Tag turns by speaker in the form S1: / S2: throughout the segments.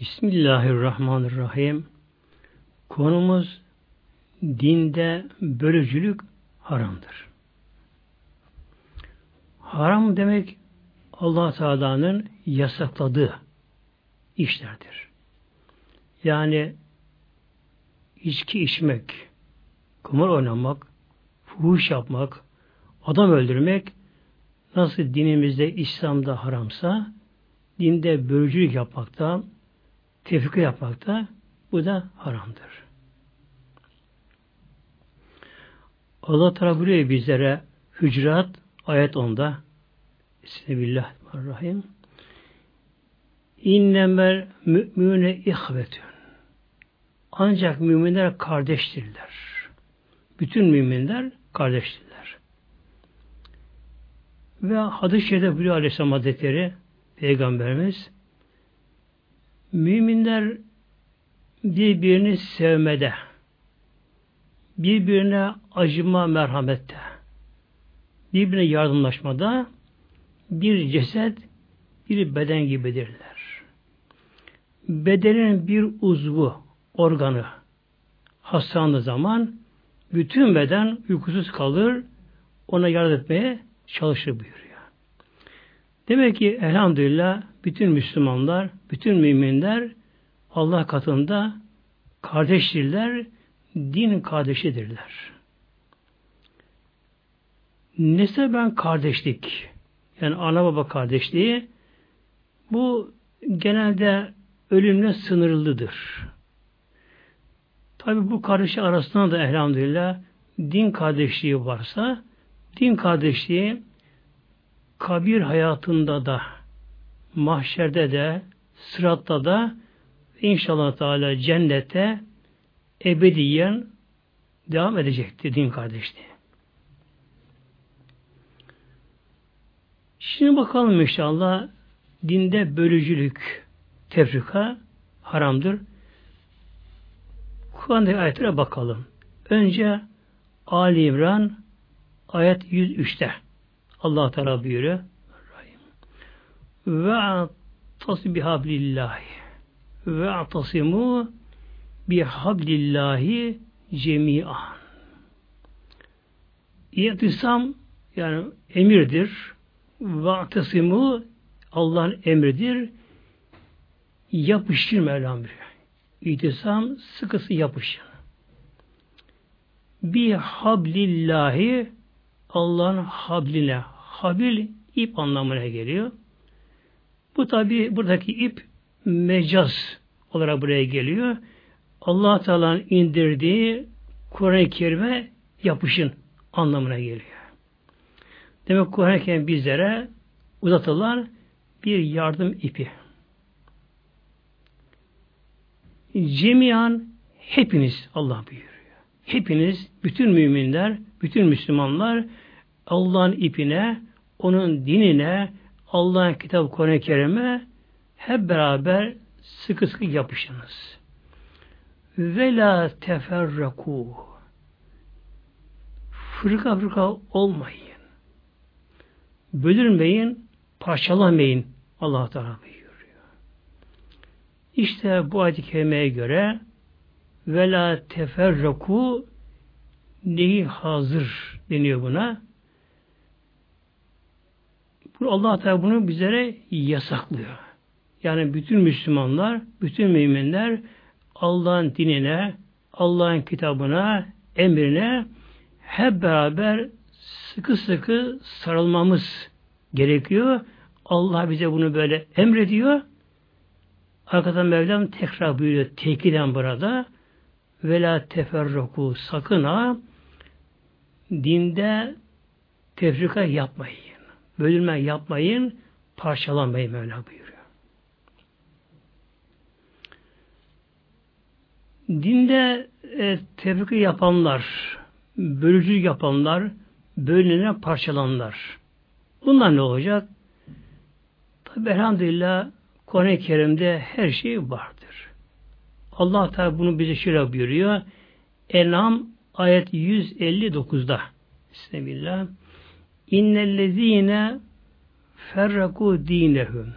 S1: Bismillahirrahmanirrahim. Konumuz dinde bölücülük haramdır. Haram demek Allah Teala'nın yasakladığı işlerdir. Yani içki içmek, kumar oynamak, fuhuş yapmak, adam öldürmek nasıl dinimizde İslam'da haramsa dinde bölücülük yapmakta, tefrika yapmakta bu da haramdır. Allah Teala buyuruyor bizlere Hücrat ayet 10'da Bismillahirrahmanirrahim İnnemel mü'mine ihvetün Ancak müminler kardeştirler. Bütün müminler kardeştirler. Ve hadis-i şerifte buyuruyor Aleyhisselam Hazretleri Peygamberimiz müminler birbirini sevmede birbirine acıma merhamette, birbirine yardımlaşmada bir ceset, bir beden gibidirler. Bedenin bir uzvu, organı hastalandığı zaman bütün beden uykusuz kalır, ona yardım etmeye çalışır buyuruyor. Demek ki elhamdülillah bütün Müslümanlar, bütün müminler Allah katında kardeştirler, din kardeşidirler. ben kardeşlik, yani ana baba kardeşliği, bu genelde ölümle sınırlıdır. Tabi bu kardeşi arasında da elhamdülillah din kardeşliği varsa, din kardeşliği kabir hayatında da, mahşerde de, sıratta da inşallah Teala cennete ebediyen devam edecekti din kardeşliği. Şimdi bakalım inşallah dinde bölücülük, tefrika haramdır. Kur'an'daki ayetlere bakalım. Önce Ali İmran ayet 103'te Allah Teala buyuruyor. Ve atasibihablillahi ve atasimu bihablillahi cemi'an. İtisam yani emirdir. Vaktasimu Allah'ın emridir. Yapıştır Mevlam bir. İtisam sıkısı yapışın. Bi hablillahi Allah'ın habline. Habil ip anlamına geliyor. Bu tabi buradaki ip mecaz olarak buraya geliyor allah Teala'nın indirdiği Kur'an-ı Kerim'e yapışın anlamına geliyor. Demek Kur'an-ı Kerim bizlere uzatılan bir yardım ipi. Cemiyan hepiniz Allah buyuruyor. Hepiniz, bütün müminler, bütün Müslümanlar Allah'ın ipine, onun dinine, Allah'ın kitabı Kur'an-ı Kerim'e hep beraber sıkı sıkı yapışınız. Ve la teferraku. Fırka fırka olmayın. Bölünmeyin, parçalamayın. Allah Teala buyuruyor. İşte bu ayet-i kerimeye göre ve la teferraku neyi hazır deniyor buna. Bu Allah Teala bunu bizlere yasaklıyor. Yani bütün Müslümanlar, bütün müminler Allah'ın dinine, Allah'ın kitabına, emrine hep beraber sıkı sıkı sarılmamız gerekiyor. Allah bize bunu böyle emrediyor. Arkadan Mevlam tekrar buyuruyor tekiden burada ve la teferruku sakın ha dinde tefrika yapmayın. Bölünme yapmayın, parçalanmayın Mevla buyuruyor. Dinde e, tefrika yapanlar, bölücü yapanlar, bölünene parçalanlar. Bunlar ne olacak? Tabi elhamdülillah Kur'an-ı Kerim'de her şey vardır. Allah Teala bunu bize şöyle buyuruyor. Enam ayet 159'da. Bismillah. İnnellezine ferraku dinehum.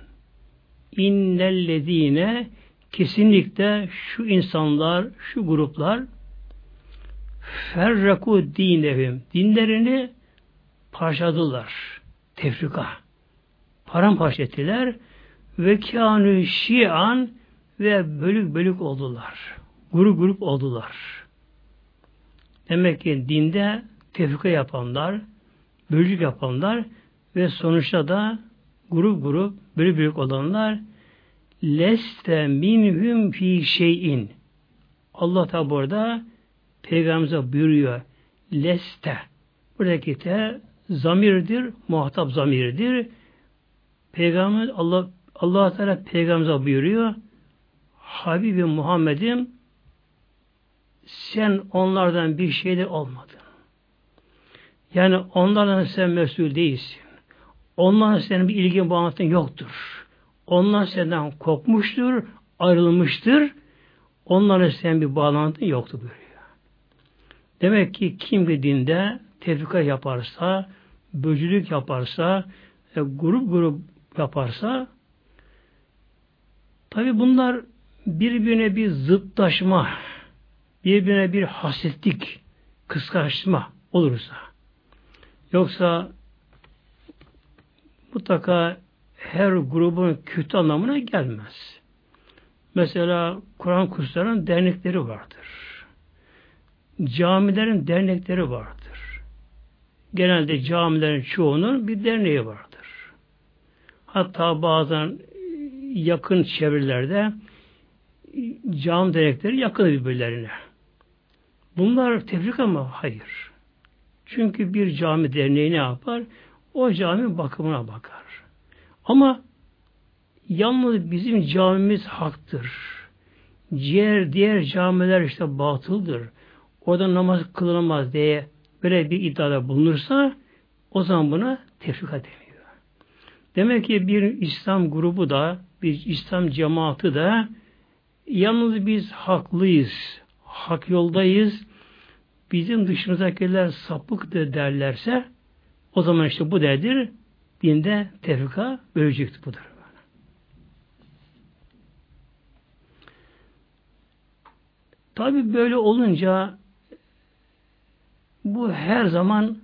S1: İnnellezine kesinlikle şu insanlar, şu gruplar ferraku dinehim dinlerini parçaladılar. Tefrika. Paramparça ettiler ve kânü şian ve bölük bölük oldular. Grup grup oldular. Demek ki dinde tefrika yapanlar, bölük yapanlar ve sonuçta da grup grup, bölük bölük olanlar leste minhum fi şeyin. Allah da burada Peygamberimize buyuruyor. Leste. Buradaki te zamirdir, muhatap zamirdir. Peygamber Allah Allah Teala peygamberimize buyuruyor. Habibi Muhammed'im sen onlardan bir şeyde olmadın. Yani onlardan sen mesul değilsin. Onlarla senin bir ilgin bağlantın yoktur. Onlar senden kopmuştur, ayrılmıştır. Onlarla senin bir bağlantın yoktur buyuruyor. Demek ki kim bir dinde tefrika yaparsa, böcülük yaparsa, e, grup grup yaparsa tabi bunlar birbirine bir zıtlaşma, birbirine bir hasetlik, kıskançma olursa yoksa mutlaka her grubun kötü anlamına gelmez. Mesela Kur'an kurslarının dernekleri vardır. Camilerin dernekleri vardır. Genelde camilerin çoğunun bir derneği vardır. Hatta bazen yakın çevrelerde cam dernekleri yakın birbirlerine. Bunlar tefrika mı? Hayır. Çünkü bir cami derneği ne yapar? O cami bakımına bakar. Ama yalnız bizim camimiz haktır. Diğer, diğer camiler işte batıldır. Orada namaz kılınamaz diye böyle bir iddiada bulunursa o zaman buna tefrika deniyor. Demek ki bir İslam grubu da bir İslam cemaati de yalnız biz haklıyız, hak yoldayız, bizim dışımızdakiler sapıktır derlerse o zaman işte bu derdir dinde tefrika bölecektir budur. Tabi böyle olunca bu her zaman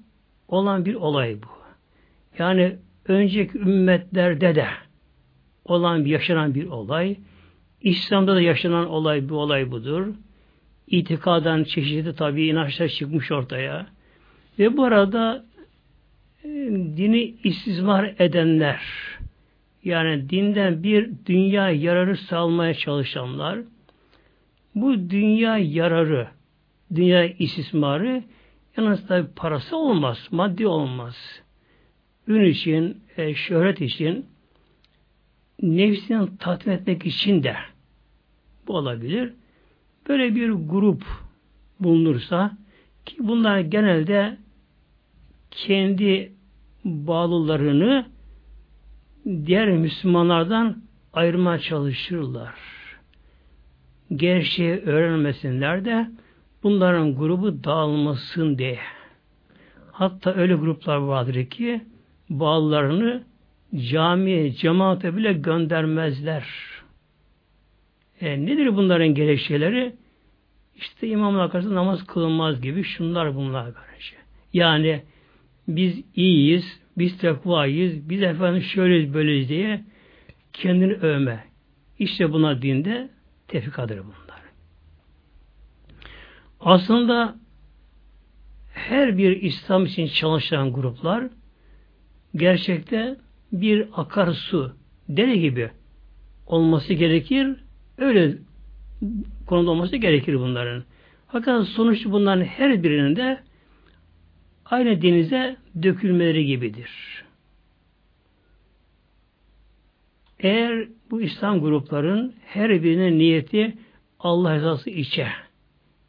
S1: olan bir olay bu. Yani önceki ümmetlerde de olan yaşanan bir olay. İslam'da da yaşanan olay bir olay budur. İtikadan çeşitli tabi inançlar çıkmış ortaya. Ve bu arada e, dini istismar edenler yani dinden bir dünya yararı sağlamaya çalışanlar bu dünya yararı dünya istismarı yalnız tabi parası olmaz, maddi olmaz. Ün için, e, şöhret için nefsini tatmin etmek için de bu olabilir. Böyle bir grup bulunursa ki bunlar genelde kendi bağlılarını diğer Müslümanlardan ayırmaya çalışırlar. Gerçeği öğrenmesinler de bunların grubu dağılmasın diye. Hatta öyle gruplar vardır ki bağlılarını camiye, cemaate bile göndermezler. E, nedir bunların gerekçeleri? İşte imamlar karşısında namaz kılınmaz gibi şunlar bunlar kardeşi. Yani biz iyiyiz, biz tekvayız, biz efendim şöyleyiz böyleyiz diye kendini övme. İşte buna dinde tefrikadır bunlar. Aslında her bir İslam için çalışan gruplar gerçekte bir akarsu, dere gibi olması gerekir. Öyle konuda olması gerekir bunların. Fakat sonuç bunların her birinin de aynı denize dökülmeleri gibidir. Eğer bu İslam grupların her birinin niyeti Allah rızası içe,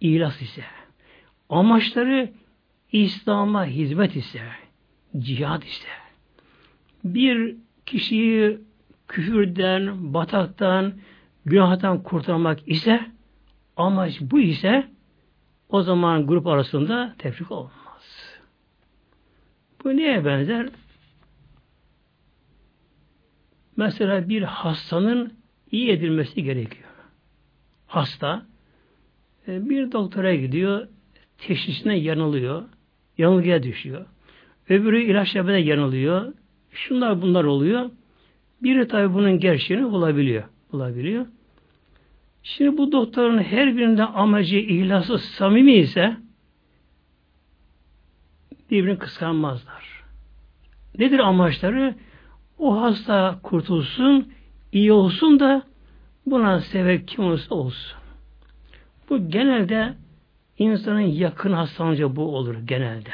S1: ihlas ise, amaçları İslam'a hizmet ise, cihad ise, bir kişiyi küfürden, bataktan, günahtan kurtarmak ise, amaç bu ise, o zaman grup arasında tefrik olmaz. Bu neye benzer? Mesela bir hastanın iyi edilmesi gerekiyor. hasta e, bir doktora gidiyor teşhisine yanılıyor. Yanılgıya düşüyor. Öbürü ilaç yapmada yanılıyor. Şunlar bunlar oluyor. Biri tabi bunun gerçeğini bulabiliyor. Bulabiliyor. Şimdi bu doktorun her birinde amacı ihlası samimi ise birbirini kıskanmazlar. Nedir amaçları? O hasta kurtulsun, iyi olsun da buna sebep kim olursa olsun. Bu genelde insanın yakın hastalanınca bu olur genelde.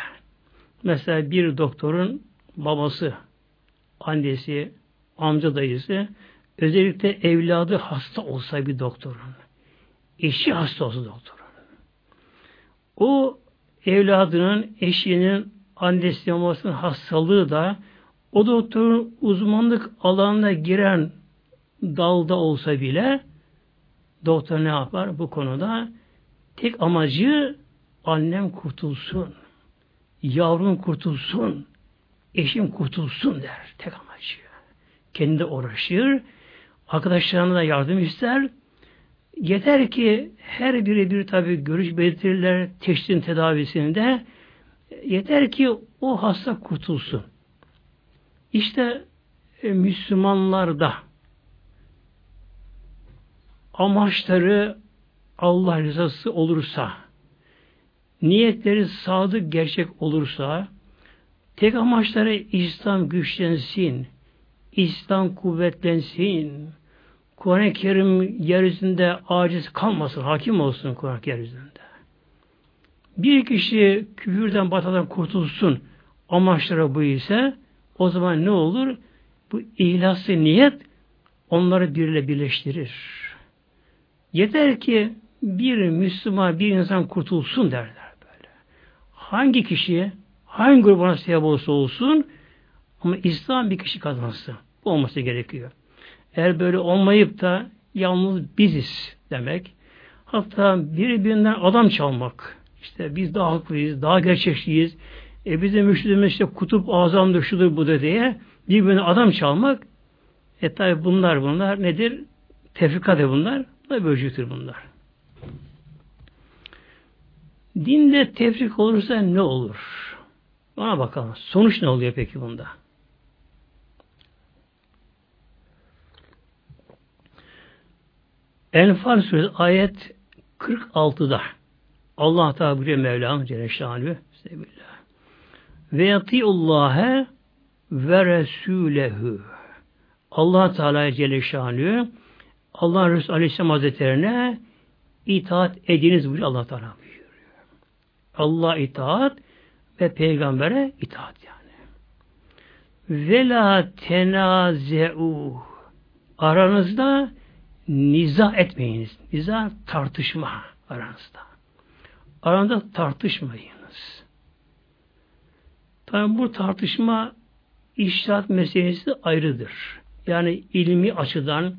S1: Mesela bir doktorun babası, annesi, amca dayısı özellikle evladı hasta olsa bir doktorun, eşi hasta olsa doktorun. O evladının, eşinin, annesi babasının hastalığı da o doktorun uzmanlık alanına giren dalda olsa bile doktor ne yapar bu konuda? Tek amacı annem kurtulsun, yavrum kurtulsun, eşim kurtulsun der. Tek amacı. Kendi uğraşır, arkadaşlarına da yardım ister. Yeter ki her biri bir tabi görüş belirtirler teşhisin tedavisinde. Yeter ki o hasta kurtulsun. İşte e, Müslümanlarda amaçları Allah rızası olursa, niyetleri sadık gerçek olursa, tek amaçları İslam güçlensin, İslam kuvvetlensin, Kur'an-ı Kerim yeryüzünde aciz kalmasın, hakim olsun Kur'an-ı yeryüzünde. Bir kişi küfürden, batadan kurtulsun, amaçları bu ise, o zaman ne olur? Bu ihlaslı niyet onları birle birleştirir. Yeter ki bir Müslüman, bir insan kurtulsun derler böyle. Hangi kişiye, hangi grubuna sebep olursa olsun ama İslam bir kişi kazansın. Olması gerekiyor. Eğer böyle olmayıp da yalnız biziz demek. Hatta birbirinden adam çalmak. İşte biz daha haklıyız, daha gerçekçiyiz. E bizim müşterimiz işte kutup azamdır, şudur bu da diye birbirine adam çalmak. E tabi bunlar bunlar nedir? Tefrikadır bunlar. Bu da bölcüktür bunlar. Dinde tefrik olursa ne olur? Ona bakalım. Sonuç ne oluyor peki bunda? Enfal suresi ayet 46'da Allah Teala buyuruyor Mevlam Celle Şanlı ve yatiullâhe ve resûlehu Allah Teala Celle Şanlı Allah Resulü Aleyhisselam Hazretlerine itaat ediniz buyuruyor Allah Teala buyuruyor. Allah itaat ve peygambere itaat yani. Ve la tenaze'u aranızda nizah etmeyiniz. Nizah tartışma aranızda. Aranızda tartışmayınız. Tabi bu tartışma iştahat meselesi ayrıdır. Yani ilmi açıdan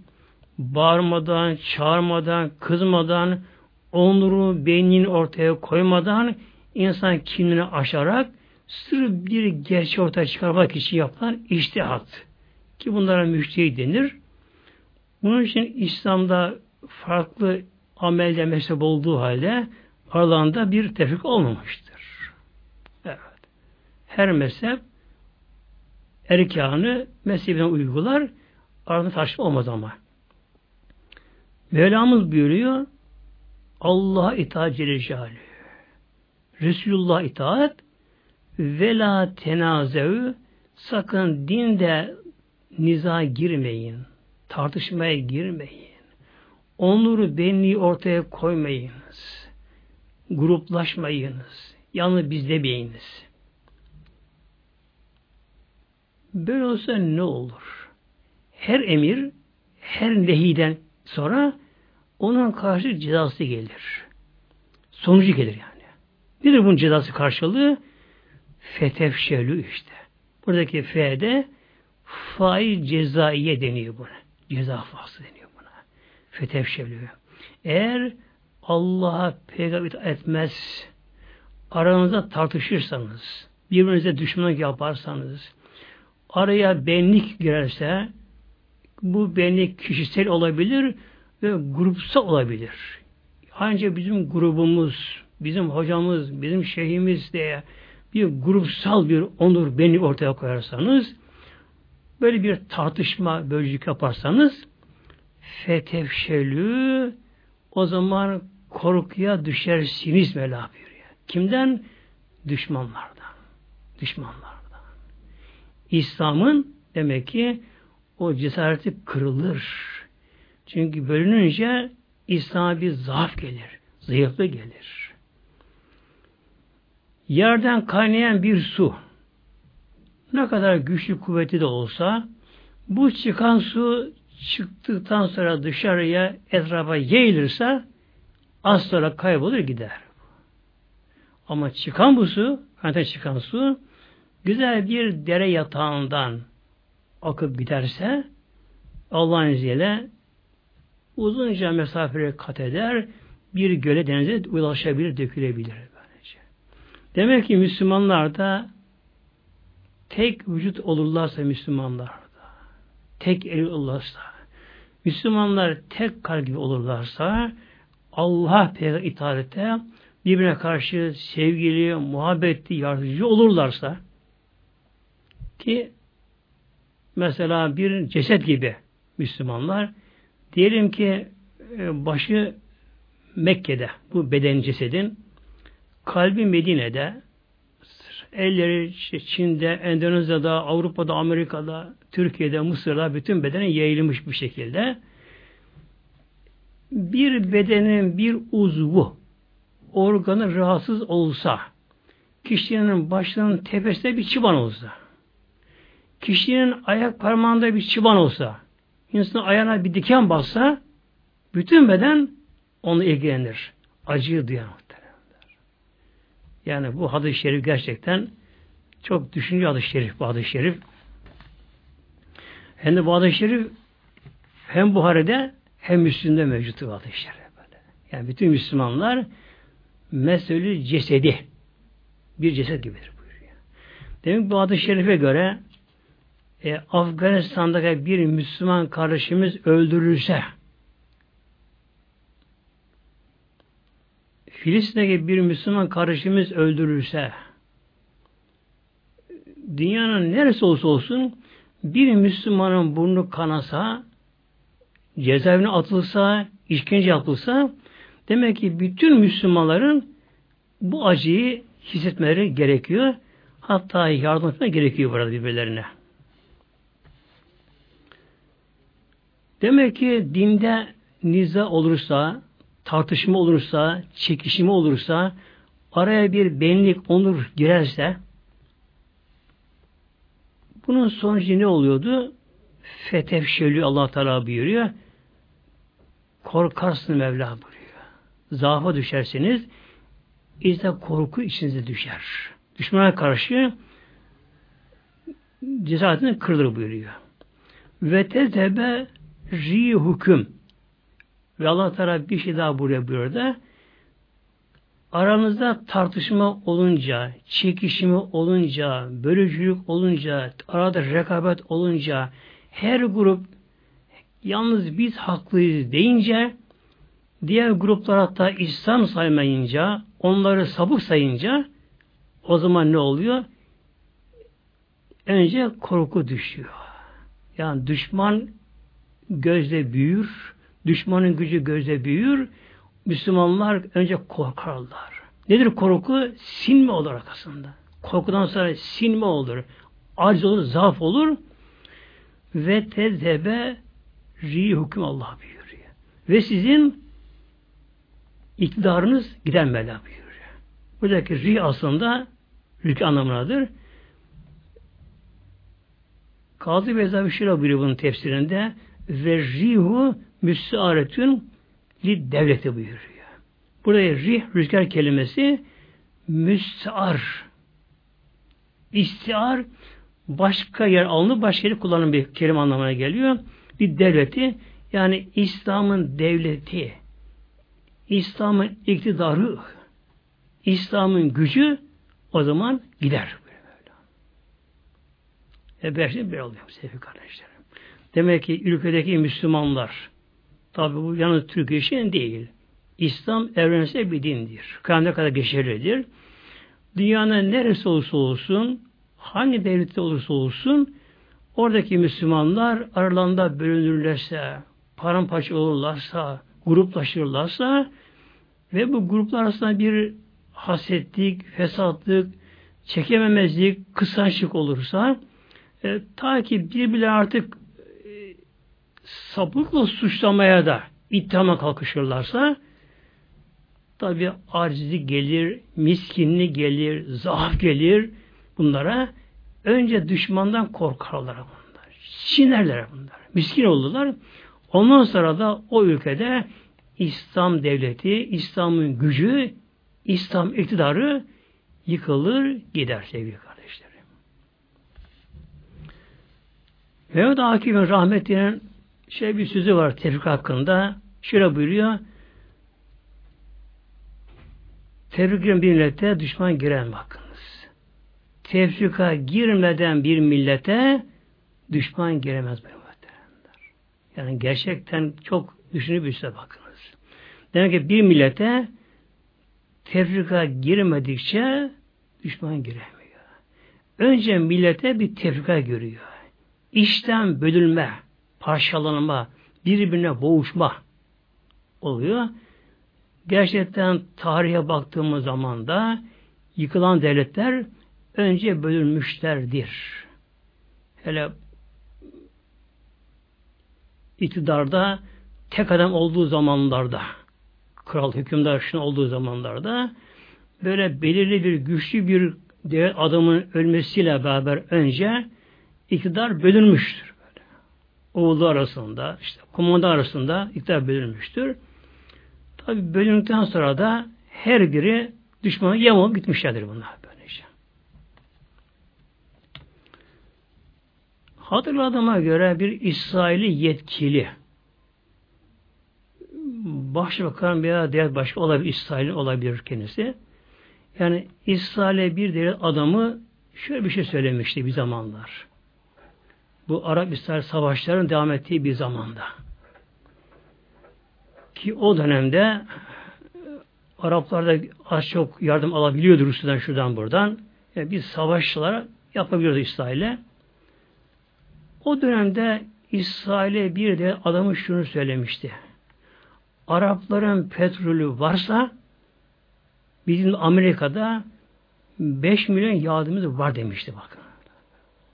S1: bağırmadan, çağırmadan, kızmadan, onuru, beynini ortaya koymadan insan kimliğini aşarak sırf bir gerçeği ortaya çıkarmak için yapılan iştihat. Ki bunlara müşteri denir. Bunun için İslam'da farklı amelde mezhep olduğu halde aralarında bir tefrik olmamıştır. Evet. Her mezhep erkanı mezhebine uygular. Arada tartışma olmaz ama. Mevlamız buyuruyor Allah'a itaat Celle Resulullah itaat ve la tenazevü sakın dinde niza girmeyin. Tartışmaya girmeyin. Onuru benliği ortaya koymayınız. Gruplaşmayınız. Yalnız biz demeyiniz. Böyle olsa ne olur? Her emir, her nehiden sonra onun karşı cezası gelir. Sonucu gelir yani. Nedir bunun cezası karşılığı? Fetefşelü işte. Buradaki F'de faiz cezaiye deniyor buna. Ceza faslı deniyor buna. Fetefşelü. Eğer Allah'a peygamber etmez, aranızda tartışırsanız, birbirinize düşmanlık yaparsanız, araya benlik girerse, bu benlik kişisel olabilir, ve grupsal olabilir. Ancak bizim grubumuz, bizim hocamız, bizim şeyhimiz diye bir grupsal bir onur beni ortaya koyarsanız, böyle bir tartışma, bölücük yaparsanız, fetevşelü o zaman korkuya düşersiniz Mevla buyuruyor. Kimden? Düşmanlardan. Düşmanlardan. İslam'ın demek ki o cesareti kırılır. Çünkü bölününce İslam'a bir zaaf gelir. Zayıflık gelir. Yerden kaynayan bir su ne kadar güçlü kuvveti de olsa bu çıkan su çıktıktan sonra dışarıya etrafa yayılırsa az sonra kaybolur gider. Ama çıkan bu su, kaynaktan çıkan su güzel bir dere yatağından akıp giderse Allah'ın izniyle uzunca mesafeleri kat eder, bir göle denize ulaşabilir, dökülebilir. Böylece. Demek ki Müslümanlar da tek vücut olurlarsa Müslümanlar da, tek el olurlarsa, Müslümanlar tek kalbi olurlarsa, Allah peygamber itaate birbirine karşı sevgili, muhabbetli, yardımcı olurlarsa ki mesela bir ceset gibi Müslümanlar diyelim ki e, başı Mekke'de bu beden cesedin kalbi Medine'de elleri Çin'de, Endonezya'da, Avrupa'da, Amerika'da, Türkiye'de, Mısır'da bütün bedene yayılmış bir şekilde bir bedenin bir uzvu organı rahatsız olsa kişinin başının tepesinde bir çıban olsa kişinin ayak parmağında bir çıban olsa insan ayağına bir diken bassa bütün beden onu ilgilenir. Acıyı duyar Yani bu hadis-i şerif gerçekten çok düşünce hadis-i şerif bu hadis-i şerif. Hem de bu hadis-i şerif hem Buhari'de hem Müslüm'de mevcut bu hadis-i şerif. Yani bütün Müslümanlar meselü cesedi bir ceset gibidir buyuruyor. Demek bu hadis-i şerife göre e, Afganistan'daki bir Müslüman kardeşimiz öldürülse Filistin'deki bir Müslüman kardeşimiz öldürülse dünyanın neresi olsa olsun bir Müslümanın burnu kanasa cezaevine atılsa işkence yapılsa demek ki bütün Müslümanların bu acıyı hissetmeleri gerekiyor. Hatta yardım etme gerekiyor burada birbirlerine. Demek ki dinde niza olursa, tartışma olursa, çekişme olursa, araya bir benlik, onur girerse, bunun sonucu ne oluyordu? Fetevşelü Allah Teala buyuruyor. Korkarsın Mevla buyuruyor. Zaafa düşerseniz işte korku içinize düşer. Düşmana karşı cesaretini kırılır buyuruyor. Ve tezebe ri hüküm. Ve Allah Teala bir şey daha buraya burada. Aranızda tartışma olunca, çekişimi olunca, bölücülük olunca, arada rekabet olunca, her grup yalnız biz haklıyız deyince, diğer gruplar hatta İslam saymayınca, onları sabık sayınca, o zaman ne oluyor? Önce korku düşüyor. Yani düşman gözde büyür, düşmanın gücü gözde büyür, Müslümanlar önce korkarlar. Nedir korku? Sinme olur arkasında. Korkudan sonra sinme olur. Aciz olur, zaaf olur. Ve tezhebe ri hüküm Allah buyuruyor. Ve sizin iktidarınız gider Mevla buyuruyor. Buradaki ri aslında rükü anlamındadır. Kazı Beyza Bişira buyuruyor bunun tefsirinde ve rihu müstaaretün li devleti buyuruyor. Burada rih, rüzgar kelimesi müstear. İstiar başka yer alınıp başka yeri kullanılan bir kelime anlamına geliyor. Bir devleti yani İslam'ın devleti, İslam'ın iktidarı, İslam'ın gücü o zaman gider. Hep her şey böyle oluyor sevgili kardeşlerim. Demek ki ülkedeki Müslümanlar Tabi bu yalnız Türkiye için değil. İslam evrensel bir dindir. Kıyamete kadar geçerlidir. Dünyanın neresi olursa olsun, hangi devlette olursa olsun, oradaki Müslümanlar aralarında bölünürlerse, paramparça olurlarsa, gruplaşırlarsa ve bu gruplar arasında bir hasetlik, fesatlık, çekememezlik, kıskançlık olursa e, ta ki birbirleri artık sapıkla suçlamaya da ittihama kalkışırlarsa tabi acizlik gelir, miskinlik gelir, zaaf gelir bunlara. Önce düşmandan korkarlar bunlar. Çinerler bunlar. Miskin oldular. Ondan sonra da o ülkede İslam devleti, İslam'ın gücü, İslam iktidarı yıkılır gider sevgili kardeşlerim. Mehmet Akif'in rahmetinin şey bir sözü var tefrik hakkında. Şöyle buyuruyor. Tefriklerin bir millete düşman giren bakınız. Tefrika girmeden bir millete düşman giremez bu Yani gerçekten çok düşünüp üstüne bakınız. Demek ki bir millete tefrika girmedikçe düşman giremiyor. Önce millete bir tefrika görüyor. İşten bölünme, parçalanma, birbirine boğuşma oluyor. Gerçekten tarihe baktığımız zaman da yıkılan devletler önce bölünmüşlerdir. Hele iktidarda tek adam olduğu zamanlarda kral hükümdar şunu olduğu zamanlarda böyle belirli bir güçlü bir devlet adamın ölmesiyle beraber önce iktidar bölünmüştür. Oğlu arasında, işte komanda arasında iktidar bölünmüştür. Tabi bölündükten sonra da her biri düşmanı yem olup gitmişlerdir bunlar böylece. Hatırladığıma göre bir İsrail'i yetkili başbakan veya devlet başkanı olabilir, İsrail olabilir kendisi. Yani İsrail'e bir devlet adamı şöyle bir şey söylemişti bir zamanlar. Bu Arap-İsrail savaşlarının devam ettiği bir zamanda. Ki o dönemde e, Araplar da az çok yardım alabiliyordu Rusya'dan şuradan buradan. Yani bir savaşçılara yapabiliyordu İsrail'e. O dönemde İsrail'e bir de adamı şunu söylemişti. Arapların petrolü varsa bizim Amerika'da 5 milyon yardımımız var demişti bakın.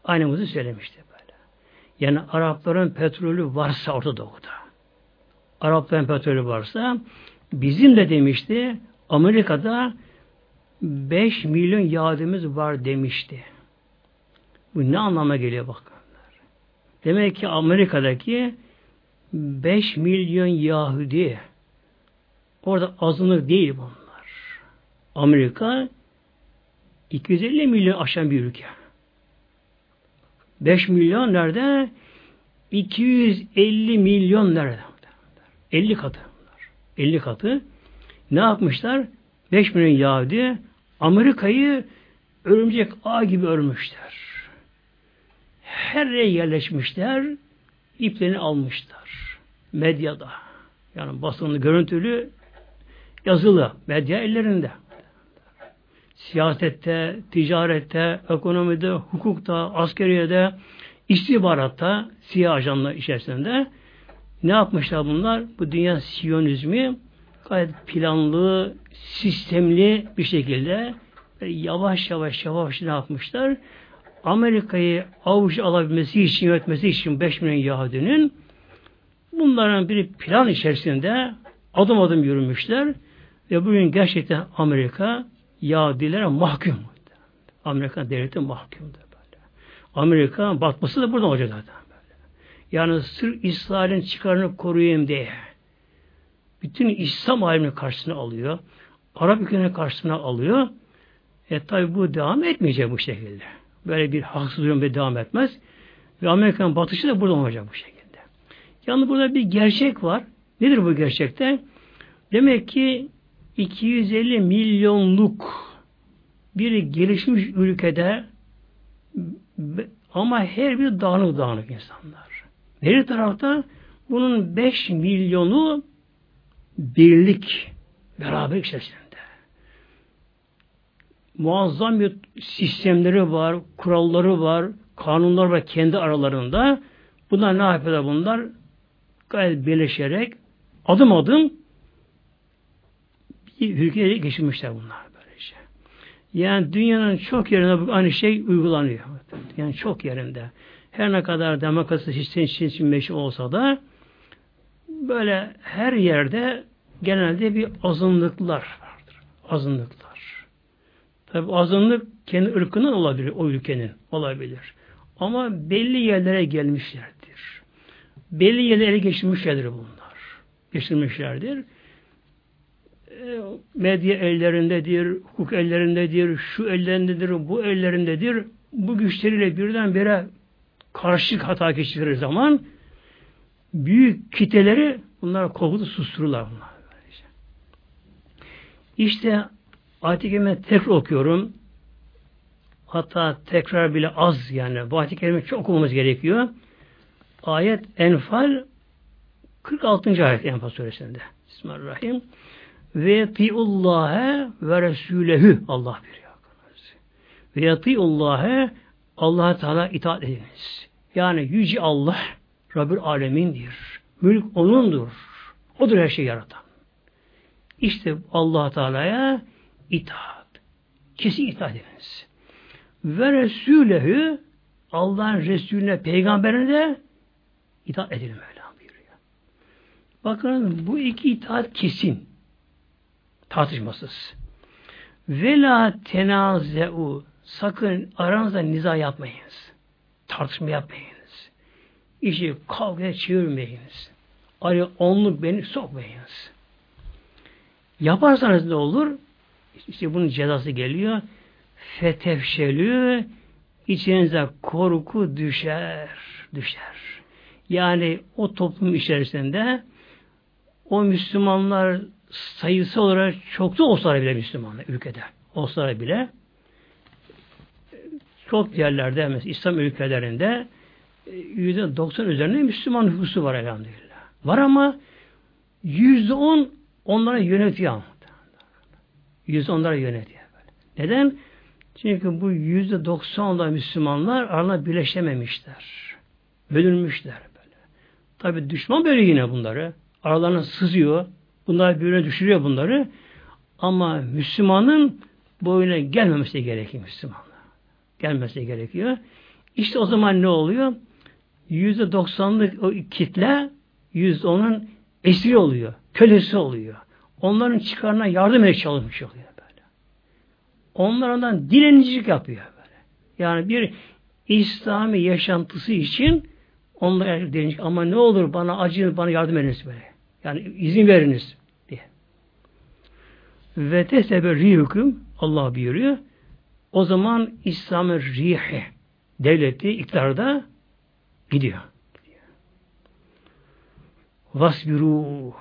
S1: Aynımızı söylemişti böyle. Yani Arapların petrolü varsa Orta Doğu'da. Arapların petrolü varsa bizim de demişti Amerika'da 5 milyon yardımımız var demişti. Bu ne anlama geliyor bakın. Demek ki Amerika'daki 5 milyon Yahudi orada azınlık değil bunlar. Amerika 250 milyon aşan bir ülke. 5 milyon nerede? 250 milyon nerede? 50 katı. 50 katı. Ne yapmışlar? 5 milyon Yahudi Amerika'yı örümcek ağ gibi örmüşler. Her yere yerleşmişler, iplerini almışlar medyada. Yani basınlı, görüntülü, yazılı medya ellerinde. Siyasette, ticarette, ekonomide, hukukta, askeriyede, istihbaratta, siyah ajanlar içerisinde ne yapmışlar bunlar? Bu dünya siyonizmi gayet planlı, sistemli bir şekilde yavaş yavaş yavaş ne yapmışlar? Amerika'yı avuç alabilmesi için, yönetmesi için 5 milyon Yahudinin Bunların bir plan içerisinde adım adım yürümüşler ve bugün gerçekten Amerika Yahudilere mahkum. Amerika devleti mahkumdur böyle. Amerika batması da burada olacak zaten böyle. Yani sırf İsrail'in çıkarını koruyayım diye bütün İslam aleminin karşısına alıyor. Arap ülkelerinin karşısına alıyor. E tabi bu devam etmeyecek bu şekilde. Böyle bir haksız durum devam etmez. Ve Amerika'nın batışı da burada olacak bu şekilde. Yalnız burada bir gerçek var. Nedir bu gerçekte? Demek ki 250 milyonluk bir gelişmiş ülkede ama her bir dağınık dağınık insanlar. Her tarafta Bunun 5 milyonu birlik, beraberlik içerisinde. Muazzam bir sistemleri var, kuralları var, kanunlar var kendi aralarında. Bunlar ne yapıyorlar bunlar? Gayet birleşerek adım adım ülkeye geçirmişler bunlar böylece. Yani dünyanın çok yerinde aynı şey uygulanıyor. Yani çok yerinde. Her ne kadar demokrasi sistem için meşhur olsa da böyle her yerde genelde bir azınlıklar vardır. Azınlıklar. Tabi azınlık kendi ırkının olabilir, o ülkenin olabilir. Ama belli yerlere gelmişlerdir. Belli yerlere geçirmişlerdir bunlar. Geçirmişlerdir. Medya ellerindedir, hukuk ellerindedir, şu ellerindedir, bu ellerindedir. Bu güçleriyle birdenbire karşı hata geçirir zaman büyük kitleleri bunlar korkutu sustururlar bunlar. İşte ayet-i tekrar okuyorum. Hatta tekrar bile az yani. Bu ayet-i çok okumamız gerekiyor. Ayet Enfal 46. ayet Enfal suresinde. Bismillahirrahmanirrahim. Ve tiullâhe ve resûlehü Allah buyuruyor. Ve yatiullâhe Allah Teala itaat ediniz. Yani yüce Allah Rabbül Alemin'dir. Mülk O'nundur. O'dur her şeyi yaratan. İşte allah Teala'ya itaat. Kesin itaat ediniz. Ve Resulehü Allah'ın Resulüne, peygamberine de itaat edelim Mevlam buyuruyor. Bakın bu iki itaat kesin. Tartışmasız. Ve la tenazeu sakın aranızda niza yapmayınız. Tartışma yapmayınız. İşi kavgaya çevirmeyiniz. Araya onluk beni sokmayınız. Yaparsanız ne olur? İşte bunun cezası geliyor. Fetefşelü içinize korku düşer. Düşer. Yani o toplum içerisinde o Müslümanlar sayısı olarak çok da olsalar bile Müslümanlar ülkede olsalar bile çok yerlerde mesela İslam ülkelerinde e, yüzde doksan üzerinde Müslüman nüfusu var elhamdülillah. Var ama yüzde on onlara yönetiyor. Yüzde onlara yönetiyor. Böyle. Neden? Çünkü bu yüzde doksan olan Müslümanlar aralarında birleşememişler. Bölünmüşler böyle. Tabi düşman böyle yine bunları. Aralarına sızıyor. Bunlar birbirine düşürüyor bunları. Ama Müslümanın boyuna gelmemesi gerekiyor Müslümanlar. Gelmesi gerekiyor. İşte o zaman ne oluyor? Yüzde doksanlık o kitle yüzde onun esiri oluyor. Kölesi oluyor. Onların çıkarına yardım etmeye çalışmış oluyor böyle. Onlardan dilenicilik yapıyor böyle. Yani bir İslami yaşantısı için onlara direnecek. Ama ne olur bana acıyın, bana yardım ediniz böyle. Yani izin veriniz diye. Ve tesebe rihüküm Allah buyuruyor. O zaman İslam'ın rihi devleti iktidarda gidiyor. Vasbiru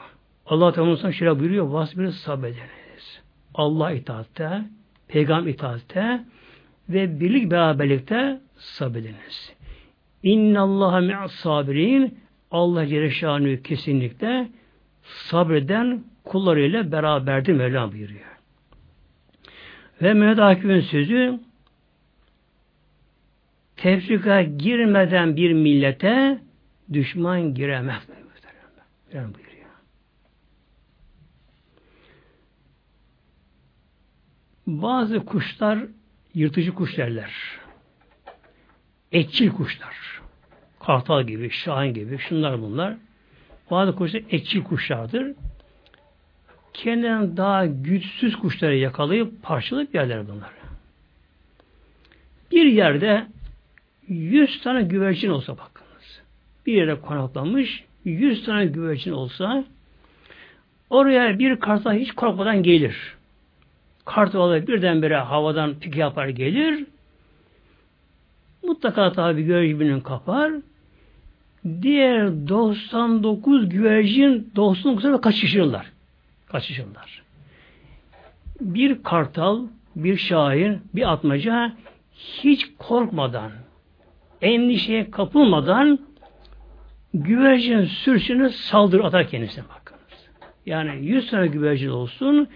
S1: Allah Teala şöyle buyuruyor. Vasbiru sabrediniz. Allah itaatte, peygamber itaatte ve birlik beraberlikte sabrediniz. İnnallaha mi'as sabirin Allah Celle kesinlikle sabreden kullarıyla beraberdir Mevlam buyuruyor. Ve Mehmet Akif'in sözü tefrika girmeden bir millete düşman giremez. Yani buyuruyor. Bazı kuşlar yırtıcı kuş derler. Etçil kuşlar. Kartal gibi, şahin gibi, şunlar bunlar. Bazı kuşlar etçil kuşlardır. Kendinden daha güçsüz kuşları yakalayıp parçalayıp yerler bunları. Bir yerde yüz tane güvercin olsa bakınız. Bir yere konaklamış yüz tane güvercin olsa oraya bir kartal hiç korkmadan gelir. Kartal birdenbire havadan pik yapar gelir. Mutlaka tabi güvercinin kapar. Diğer 99 güvercin 99'a kaçışırlar. Kaçışırlar. Bir kartal, bir şahin, bir atmaca hiç korkmadan, endişeye kapılmadan güvercin sürüsüne saldırı atar kendisine bakınız. Yani yüz tane güvercin olsun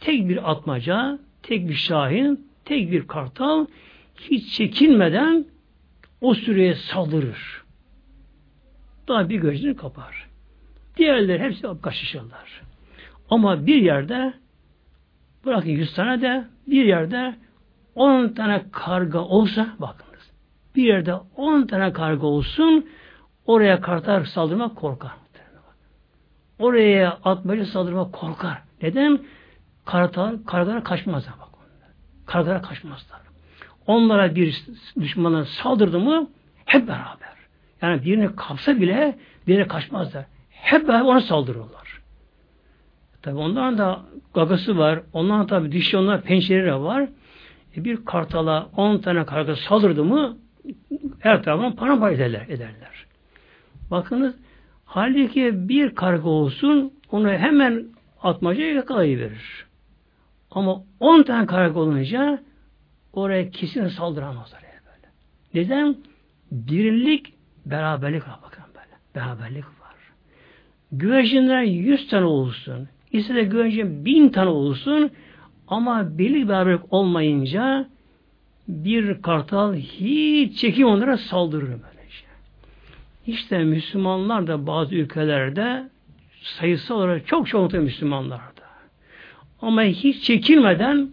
S1: tek bir atmaca, tek bir şahin, tek bir kartal hiç çekinmeden o süreye saldırır. Daha bir gözünü kapar. Diğerleri hepsi kaçışırlar. Ama bir yerde bırakın yüz tane de bir yerde on tane karga olsa bakınız. Bir yerde on tane karga olsun oraya kartar saldırmak korkar. Oraya atmaca saldırmak korkar. Neden? Kartal, kargalara kaçmazlar bak. Kargalara kaçmazlar. Onlara bir düşmanlar saldırdı mı hep beraber. Yani birini kapsa bile diğerine kaçmazlar. Hep beraber ona saldırırlar. Tabi onların da gagası var. Onların tabi dişi onlar pençeleri var. E bir kartala on tane karga saldırdı mı her tarafından paramparça ederler, ederler. Bakınız halbuki bir karga olsun onu hemen atmaca yakalayıverir. Ama on tane karga olunca oraya kesin saldıramaz oraya böyle. Neden? Birlik, beraberlik var bakın böyle. Beraberlik var. Güvercinler yüz tane olsun. İse de güvercin bin tane olsun. Ama birlik beraberlik olmayınca bir kartal hiç çekim onlara saldırır böylece. İşte Müslümanlar da bazı ülkelerde sayısal olarak çok çok Müslümanlar da. Ama hiç çekilmeden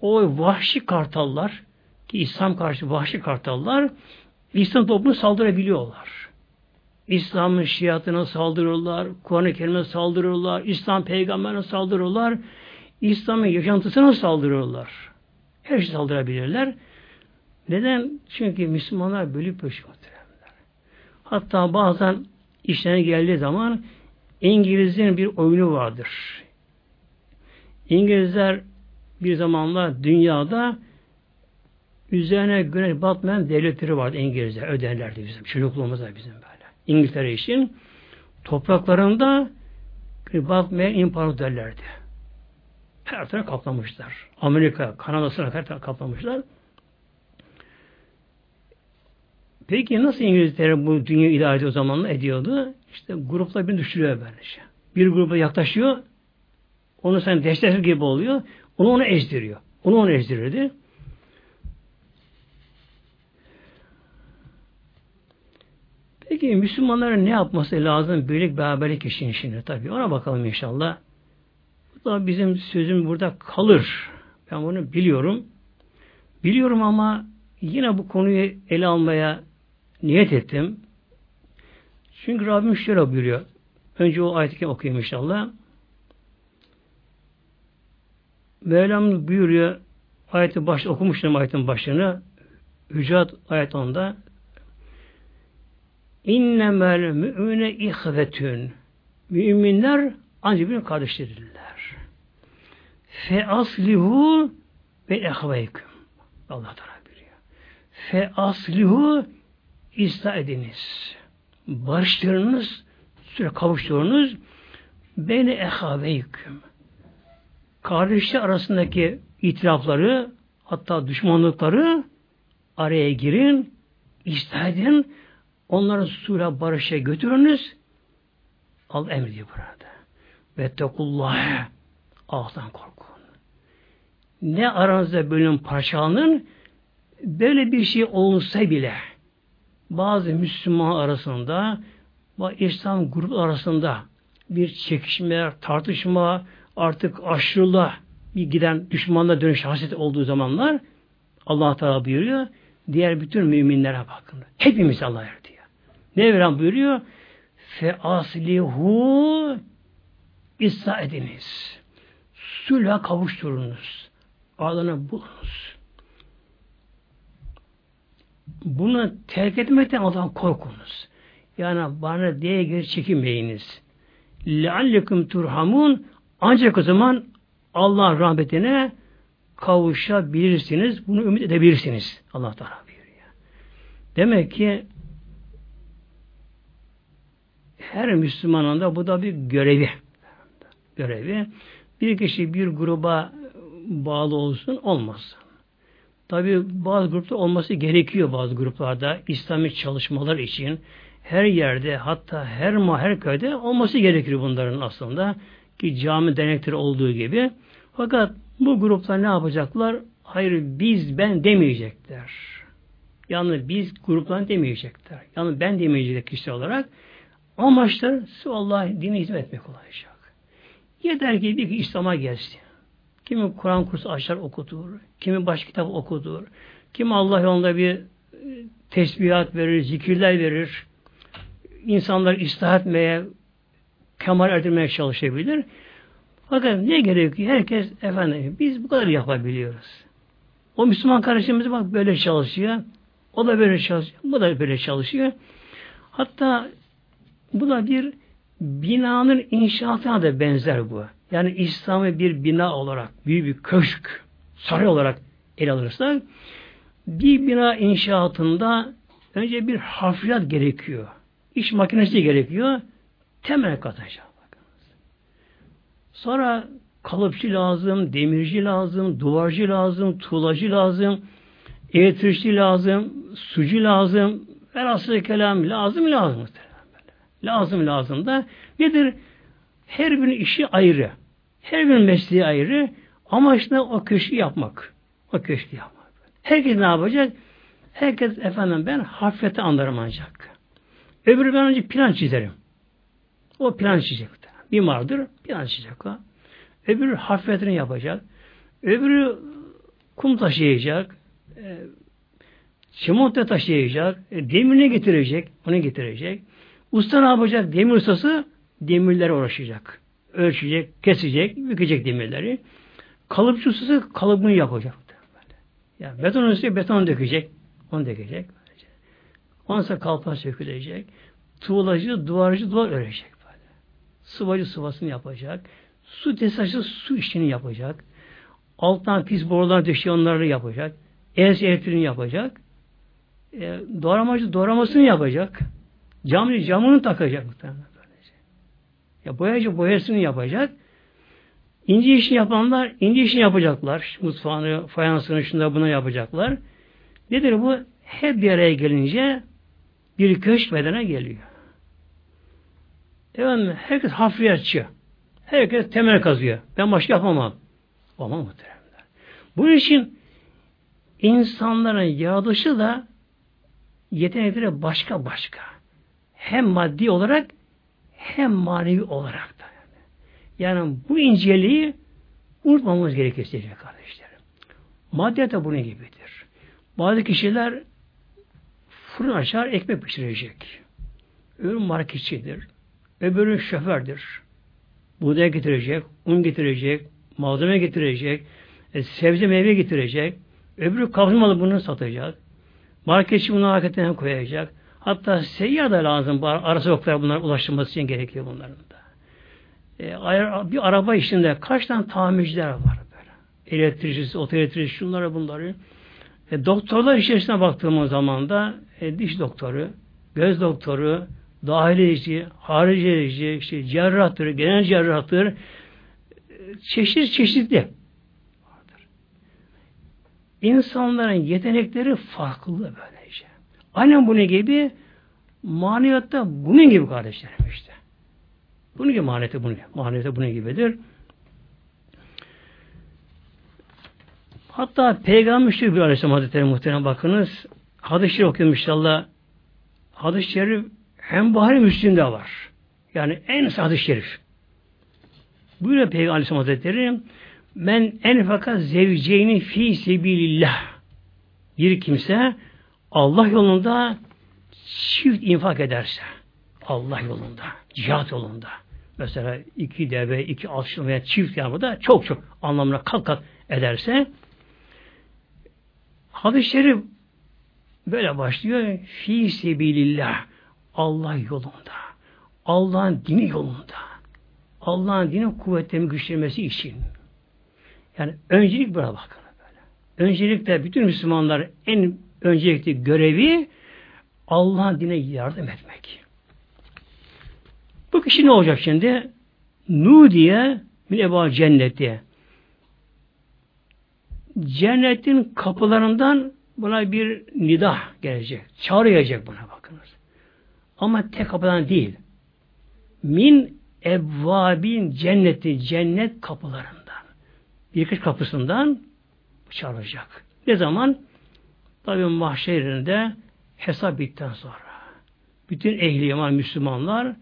S1: o vahşi kartallar ki İslam karşı vahşi kartallar İslam toplumuna saldırabiliyorlar. İslam'ın şiatına saldırırlar, Kur'an-ı Kerim'e saldırırlar, İslam peygamberine saldırırlar, İslam'ın yaşantısına saldırırlar. Her şey saldırabilirler. Neden? Çünkü Müslümanlar bölüp bölüşüyorlar. Hatta bazen işlerine geldiği zaman İngilizlerin bir oyunu vardır. İngilizler bir zamanlar dünyada üzerine güneş batmayan devletleri vardı İngilizler. Öderlerdi bizim. Çocukluğumuzda bizim böyle. İngiltere için topraklarında batmayan imparator derlerdi. Her tarafı kaplamışlar. Amerika, Kanada'sına her tarafı kaplamışlar. Peki nasıl İngilizler bu dünya idare o zamanla ediyordu? İşte grupla bir düşürüyor böylece. Bir gruba yaklaşıyor, onu sen destekler gibi oluyor, onu ona ezdiriyor. Onu ona ezdirirdi. Peki Müslümanların ne yapması lazım? Birlik beraberlik işin şimdi tabii. Ona bakalım inşallah. Bu da bizim sözüm burada kalır. Ben bunu biliyorum. Biliyorum ama yine bu konuyu ele almaya niyet ettim. Çünkü Rabbim şöyle buyuruyor. Önce o ayeti okuyayım inşallah. Mevlam buyuruyor ayeti baş okumuştum ayetin başını. Hücat ayet 10'da İnnemel mü'mine ihvetün Müminler ancak bir kardeşleridirler. Fe aslihu ve ehveyküm. Allah Teala buyuruyor. Fe aslihu ıslah ediniz. Barıştırınız, süre kavuşturunuz. Beni ehaveyküm. Kardeşler arasındaki itirafları hatta düşmanlıkları araya girin, ıslah edin, onları suyla barışa götürünüz. Al emri burada. Ve tekullâhe Allah'tan korkun. Ne aranızda bölüm parçalanın böyle bir şey olsa bile bazı Müslüman arasında İslam grubu arasında bir çekişme, tartışma, artık aşırılığa bir giden düşmanla dönüş haset olduğu zamanlar Allah Teala buyuruyor. Diğer bütün müminlere bakın. Hepimiz Allah diyor. Mevlam buyuruyor fe aslihu İsa ediniz. Sülha kavuşturunuz. Ağlana bulunuz. Bunu terk etmekten Allah'tan korkunuz. Yani bana diye geri çekinmeyiniz. Leallekum turhamun ancak o zaman Allah rahmetine kavuşabilirsiniz. Bunu ümit edebilirsiniz. Allah Teala buyuruyor. Demek ki her Müslümanın da bu da bir görevi. Görevi. Bir kişi bir gruba bağlı olsun olmaz. Tabi bazı grupta olması gerekiyor bazı gruplarda İslami çalışmalar için her yerde hatta her ma her köyde olması gerekir bunların aslında ki cami denekleri olduğu gibi. Fakat bu gruplar ne yapacaklar? Hayır biz ben demeyecekler. Yani biz gruptan demeyecekler. Yani ben demeyecekler kişi olarak. Amaçlar Allah dini hizmet etmek olacak. Yeter ki bir İslam'a gelsin. Kimi Kur'an kursu açar okutur. Kimi baş kitap okutur. Kimi Allah yolunda bir e, tesbihat verir, zikirler verir. İnsanlar ıslah etmeye, kemal erdirmeye çalışabilir. Fakat ne gerekiyor? Herkes efendim biz bu kadar yapabiliyoruz. O Müslüman kardeşimiz bak böyle çalışıyor. O da böyle çalışıyor. Bu da böyle çalışıyor. Hatta bu da bir binanın inşaatına da benzer bu. Yani İslam'ı bir bina olarak, büyük bir köşk, saray olarak ele alırsak bir bina inşaatında önce bir hafriyat gerekiyor. İş makinesi gerekiyor. Temel katacak. Sonra kalıpçı lazım, demirci lazım, duvarcı lazım, tuğlacı lazım, elektrikçi lazım, sucu lazım, velhasıl kelam lazım lazım. Lazım lazım da nedir? Her birinin işi ayrı. Her birinin mesleği ayrı. Amaç ne? O köşkü yapmak. O köşkü yapmak. Herkes ne yapacak? Herkes efendim ben hafifete anlarım ancak. Öbürü ben önce plan çizerim. O plan çizecek. Mimardır. Plan çizecek o. Öbürü hafifetini yapacak. Öbürü kum taşıyacak. E, çimento taşıyacak. E, demirini getirecek. Onu getirecek. Usta ne yapacak? Demir ustası demirlere uğraşacak. Ölçecek, kesecek, bükecek demirleri. Kalıpçı ustası kalıbını yapacak. Yani beton üstüne beton dökecek. Onu dökecek. Ondan sonra kalpa sökülecek. Tuğlacı, duvarcı duvar örecek. Böyle. Sıvacı sıvasını yapacak. Su tesisatçı su işini yapacak. Alttan pis borular döşüyor onları yapacak. El elektriğini yapacak. E, doğramacı doğramasını yapacak. Camcı camını takacak muhtemelen. Ya boyacı boyasını yapacak. İnci işini yapanlar inci işini yapacaklar. Mutfağını, fayansını, şunda bunu yapacaklar. Nedir bu? Hep bir araya gelince bir köşk bedene geliyor. Efendim, herkes hafriyatçı. Herkes temel kazıyor. Ben başka yapamam. Olmaz muhteremler. Bunun için insanların yaratılışı da yetenekleri başka başka. Hem maddi olarak hem manevi olarak da. Yani bu inceliği unutmamamız gerekir kardeşlerim. Madde de bunun gibidir. Bazı kişiler fırın açar, ekmek pişirecek. Öbürü marketçidir. Öbürü şofördür. Buğday getirecek, un getirecek, malzeme getirecek, e, sebze meyve getirecek. Öbürü kavurmalı bunu satacak. Marketçi bunu hakikaten koyacak. Hatta seyyar da lazım. Arası yoklar bunlar ulaştırması için gerekiyor bunların da. E, bir araba içinde kaç tane tamirciler var böyle. Elektrikçisi, otoelektrikçisi, şunları bunları. E, doktorlar içerisine baktığımız zaman da e, diş doktoru, göz doktoru, dahiliyeci, hariciyeci, işte cerrahtır, genel cerrahtır, e, çeşit çeşitli vardır. İnsanların yetenekleri farklı böylece. Aynen bunun gibi maneviyatta bunun gibi kardeşlerim işte. Bunun gibi maneviyatı bunun gibi. Maneviyatı bunun gibidir. Hatta Peygamber bir Aleyhisselam Hazretleri muhtemelen bakınız. Hadis-i Şerif okuyorum inşallah. Hadis-i Şerif hem Buhari Müslim'de var. Yani en hadis-i şerif. Buyuruyor Peygamber Aleyhisselam Hazretleri men en fakat zevceyni fi sebilillah bir kimse Allah yolunda çift infak ederse Allah yolunda, cihat yolunda mesela iki deve, iki alçın veya çift yani da çok çok anlamına kat kat ederse hadis-i şerif böyle başlıyor. Fi sebilillah Allah yolunda. Allah'ın dini yolunda. Allah'ın dini kuvvetlerini güçlenmesi için. Yani öncelik buna bakın. Böyle. Öncelikle bütün Müslümanlar en öncelikli görevi Allah'ın dine yardım etmek. Bu kişi ne olacak şimdi? Nu diye min eba cenneti. cennetin kapılarından buna bir nidah gelecek. Çağıracak buna bakınız. Ama tek kapıdan değil. Min evvabin cenneti cennet kapılarından. Birkaç kapısından çağıracak. Ne zaman? Tabi mahşerinde hesap bitten sonra. Bütün ehli iman Müslümanlar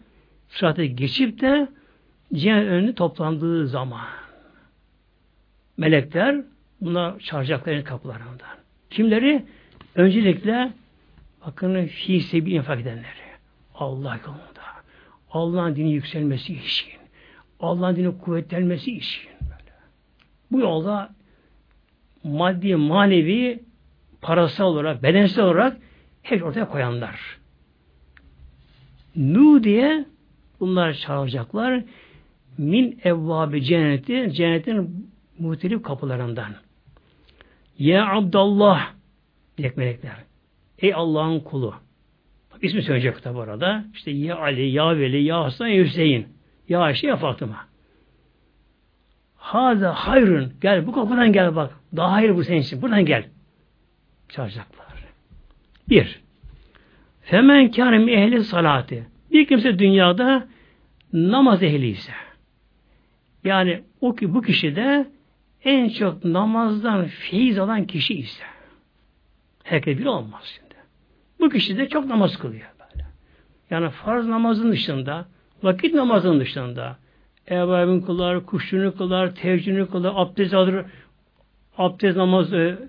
S1: sırata geçip de cennet önünde toplandığı zaman melekler buna çağıracaklar kapılarından. Kimleri? Öncelikle bakın fi sebi infak edenleri. Allah yolunda. Allah'ın dini yükselmesi için. Allah'ın dini kuvvetlenmesi için. Bu yolda maddi, manevi, parasal olarak, bedensel olarak hep ortaya koyanlar. Nu diye bunlar çağıracaklar. Min evvabi cenneti, cennetin muhtelif kapılarından. Ya Abdallah diyecek melekler. Ey Allah'ın kulu. Bak, ismi söyleyecek tabi orada. İşte ya Ali, ya Veli, ya Hasan, ya Hüseyin. Ya Ayşe, ya Fatıma. Hada hayrın. Gel bu kapıdan gel bak. Daha hayır bu senin için. Buradan gel. Çağıracaklar. Bir. Femen kârim ehli salati. Bir kimse dünyada namaz ehli ise yani o ki bu kişi de en çok namazdan feyiz alan kişi ise herkes bir olmaz şimdi. Bu kişi de çok namaz kılıyor böyle. Yani farz namazın dışında, vakit namazın dışında evvabin kılar, kuşunu kılar, tevcini kılar, abdest alır, abdest namazı,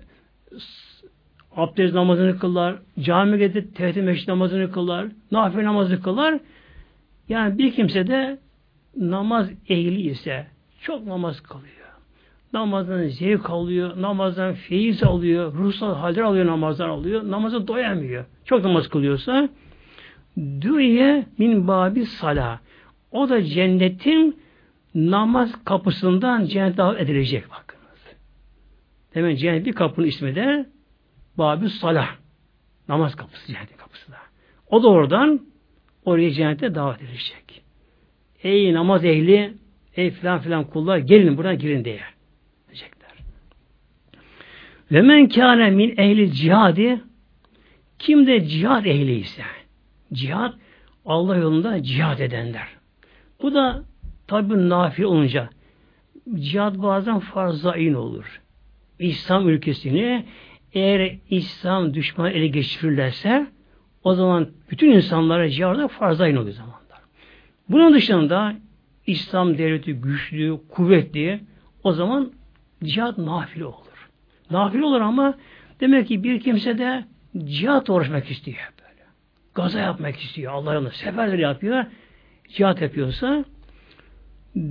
S1: abdest namazını kılar, cami gidip tehdit meşrit namazını kılar, nafile namazı kılar. Yani bir kimse de namaz ehli ise çok namaz kılıyor. Namazdan zevk alıyor, namazdan feyiz alıyor, ruhsal haller alıyor, namazdan alıyor, namaza doyamıyor. Çok namaz kılıyorsa düye min babi sala. O da cennetin namaz kapısından cennet davet edilecek bakınız. Demek cennet bir kapının ismi de babi salah. Namaz kapısı cennetin kapısı da. O da oradan oraya cennete davet edilecek. Ey namaz ehli, ey filan filan kullar gelin buradan girin diye. Diyecekler. Ve men kâne min ehli cihadi kim de cihad ehli ise cihad Allah yolunda cihad edenler. Bu da tabi nafil olunca cihad bazen farzain olur. İslam ülkesini eğer İslam düşman ele geçirirlerse o zaman bütün insanlara ciharda farzain oluyor zamanlar. Bunun dışında İslam devleti güçlü, kuvvetli o zaman cihat nafile olur. Nafile olur ama demek ki bir kimse de cihat uğraşmak istiyor böyle. Gaza yapmak istiyor. Allah'ın seferleri yapıyor. Cihat yapıyorsa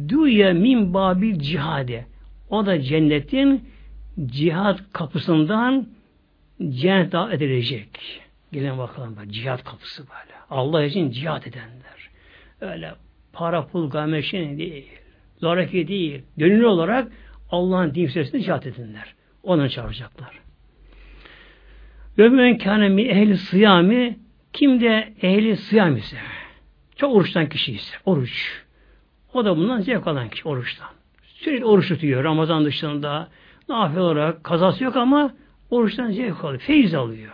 S1: duye min babil cihade o da cennetin cihat kapısından cennet edilecek. Gelin bakalım bak cihat kapısı böyle. Allah için cihat edenler. Öyle para pul gameşin değil. Zoraki değil. Gönüllü olarak Allah'ın din sesini cihat edenler. Ona çağıracaklar. Ve men kâne mi ehli sıyami kim de ehli sıyam ise çok oruçtan kişi ise oruç. O da bundan zevk alan kişi oruçtan. Sürekli oruç tutuyor Ramazan dışında. Nafile olarak kazası yok ama oruçtan zevk alıyor. Feyiz alıyor.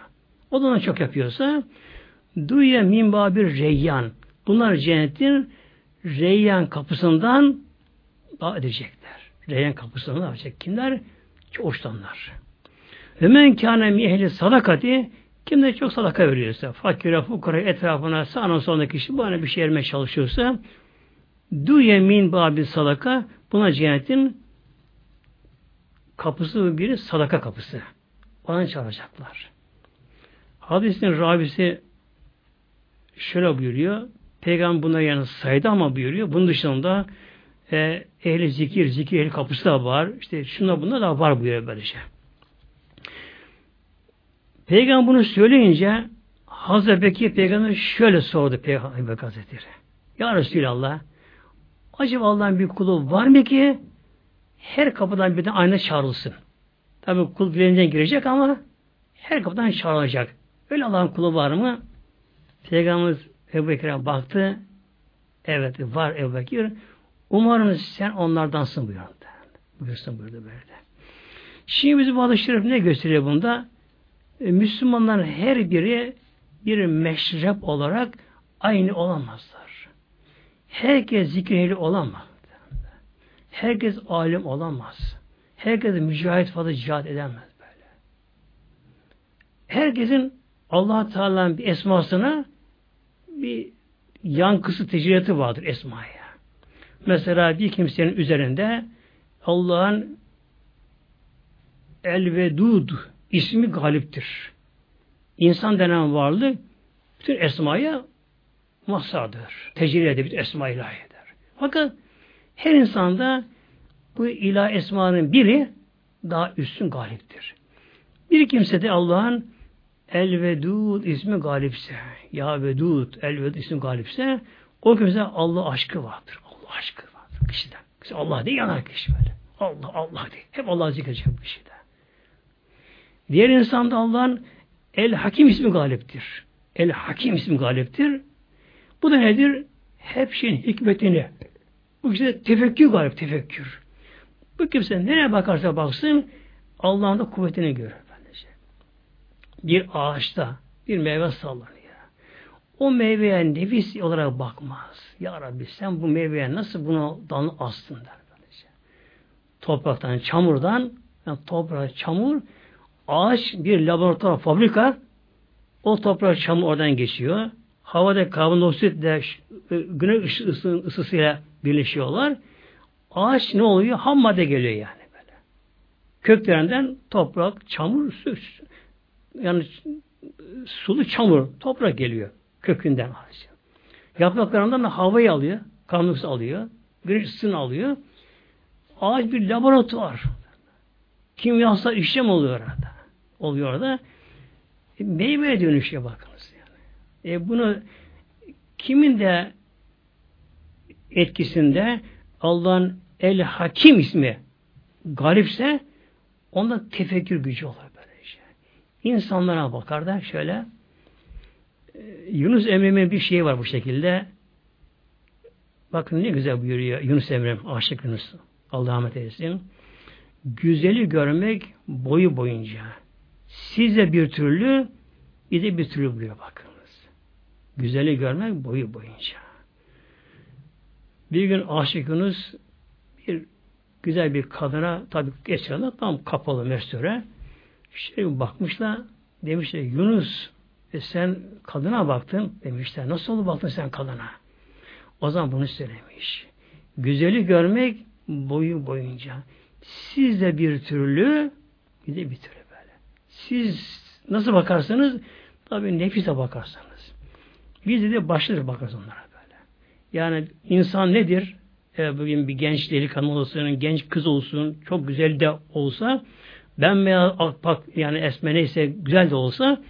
S1: O da çok yapıyorsa duya min babir reyyan. Bunlar cennetin reyyan kapısından daha edecekler. Reyyan kapısından yapacak kimler? Çoğuştanlar. Ve men kâne mi ehli sadakati kim de çok sadaka veriyorsa, fakire, fukara etrafına sağına soluna kişi bana bir şey çalışıyorsa du yemin babi sadaka buna cennetin kapısı biri sadaka kapısı. Ona çağıracaklar. Hadisin rabisi şöyle buyuruyor. Peygamber buna yani saydı ama buyuruyor. Bunun dışında e, ehli zikir, zikir ehli kapısı da var. İşte şuna bunda da var buyuruyor böyle şey. Peygamber bunu söyleyince Hazreti Bekir Peygamber şöyle sordu Peygamber Hazretleri. Ya Resulallah acaba Allah'ın bir kulu var mı ki her kapıdan birden aynı çağrılsın? Tabi kul bileğinden girecek ama her kapıdan çağrılacak. Öyle Allah'ın kulu var mı? Peygamber Ebu Bekir'e baktı. Evet var Ebu Bekir. Umarım sen onlardansın buyurdu. Buyursun buyurdu böyle. Şimdi bizi bazı şerif ne gösteriyor bunda? E, Müslümanların her biri bir meşrep olarak aynı olamazlar. Herkes zikir olamaz. Herkes alim olamaz. Herkes mücahit fazla cihat edemez böyle. Herkesin allah Teala'nın bir esmasına bir yankısı ticareti vardır esmaya. Mesela bir kimsenin üzerinde Allah'ın El-Vedud ismi galiptir. İnsan denen varlık bütün esmaya mahsadır. Tecrübe bütün esma ilahi eder. Fakat her insanda bu ilah esmanın biri daha üstün galiptir. Bir kimse de Allah'ın El Vedud ismi galipse, Ya Vedud, El Vedud ismi galipse, o kimse Allah aşkı vardır. Allah aşkı vardır kişiden. Kişi Allah değil yanar kişi böyle. Allah, Allah değil. Hep Allah zikredecek bu kişide. Diğer insanda Allah'ın El Hakim ismi galiptir. El Hakim ismi galiptir. Bu da nedir? Hep şeyin hikmetini. Bu işte tefekkür galip, tefekkür. Bu kimse nereye bakarsa baksın Allah'ın da kuvvetini görür. Bence. Bir ağaçta bir meyve sallanıyor. O meyveye nefis olarak bakmaz. Ya Rabbi sen bu meyveye nasıl bunu dalını astın der. Böylece. Topraktan, çamurdan yani toprak, çamur ağaç bir laboratuvar, fabrika o toprak, çamur oradan geçiyor. Havada karbondioksitle güneş ısı, ısısıyla birleşiyorlar. Ağaç ne oluyor? Ham madde geliyor yani böyle. Köklerinden toprak, çamur, su, yani sulu çamur, toprak geliyor kökünden ağaç. Yapraklarından da havayı alıyor, karbondioksit alıyor, güneş ısısını alıyor. Ağaç bir laboratuvar. Kimyasal işlem oluyor orada. Oluyor orada. E, meyveye dönüşüyor bakınız. E bunu kimin de etkisinde Allah'ın El Hakim ismi galipse onda tefekkür gücü olur böyle şey. İnsanlara bakar da şöyle e, Yunus Emre'nin bir şeyi var bu şekilde. Bakın ne güzel buyuruyor Yunus Emre'm, aşık Yunus. Allah rahmet eylesin. Güzeli görmek boyu boyunca. Size bir türlü, bir bir türlü buyuruyor bakınız. Güzeli görmek boyu boyunca. Bir gün aşık Yunus bir güzel bir kadına tabi geçiyorlar tam kapalı mesture şey bakmışlar demişler Yunus e sen kadına baktın demişler. Nasıl oldu baktın sen kadına? O zaman bunu söylemiş. Güzeli görmek boyu boyunca. Siz de bir türlü bir de bir türlü böyle. Siz nasıl bakarsanız tabi nefise bakarsanız. Biz de, de başlarız bakarız onlara. Yani insan nedir? E, bugün bir genç delikanlı olsun, genç kız olsun, çok güzel de olsa, ben veya akpak yani esme neyse güzel de olsa,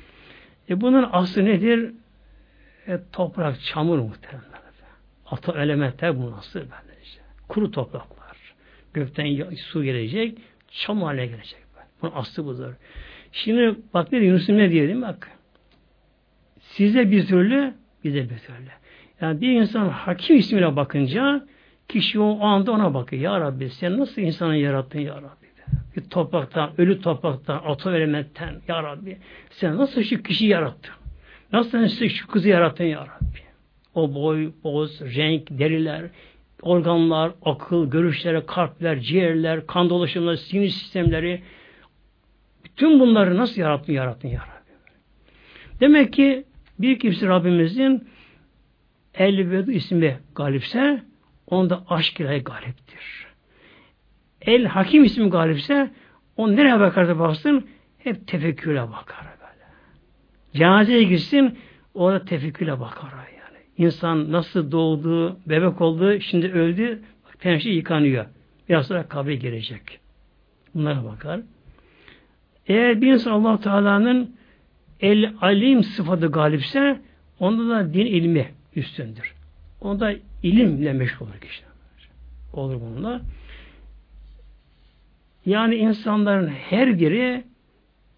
S1: e, bunun aslı nedir? E, toprak, çamur muhtemelen. Ata elementler bunun aslı böylece. Kuru topraklar. Gökten su gelecek, çamur haline gelecek. Bunun aslı budur. Şimdi bak ne diyor Yunus ne diyor değil mi? Bak. Size bir türlü, bize bir türlü. Yani bir insan hakim ismine bakınca kişi o anda ona bakıyor. Ya Rabbi sen nasıl insanı yarattın ya Rabbi? Bir topraktan, ölü topraktan, atom elementten ya Rabbi. Sen nasıl şu kişi yarattın? Nasıl şu kızı yarattın ya Rabbi? O boy, boz, renk, deriler, organlar, akıl, görüşleri, kalpler, ciğerler, kan dolaşımları, sinir sistemleri bütün bunları nasıl yarattın ya Rabbi? Demek ki bir kimse Rabbimizin El-Vedud ismi galipse onda aşk ilahi galiptir. El Hakim ismi galipse on nereye bakarsa baksın hep tefekküre bakar böyle. Cenazeye gitsin orada tefekküre bakar yani. İnsan nasıl doğdu, bebek oldu, şimdi öldü, şey yıkanıyor. Biraz sonra kabre girecek. Bunlara bakar. Eğer bir insan allah Teala'nın el alim sıfatı galipse onda da din ilmi üstündür. Onda ilimle meşgul olur kişi. Olur bununla. Yani insanların her biri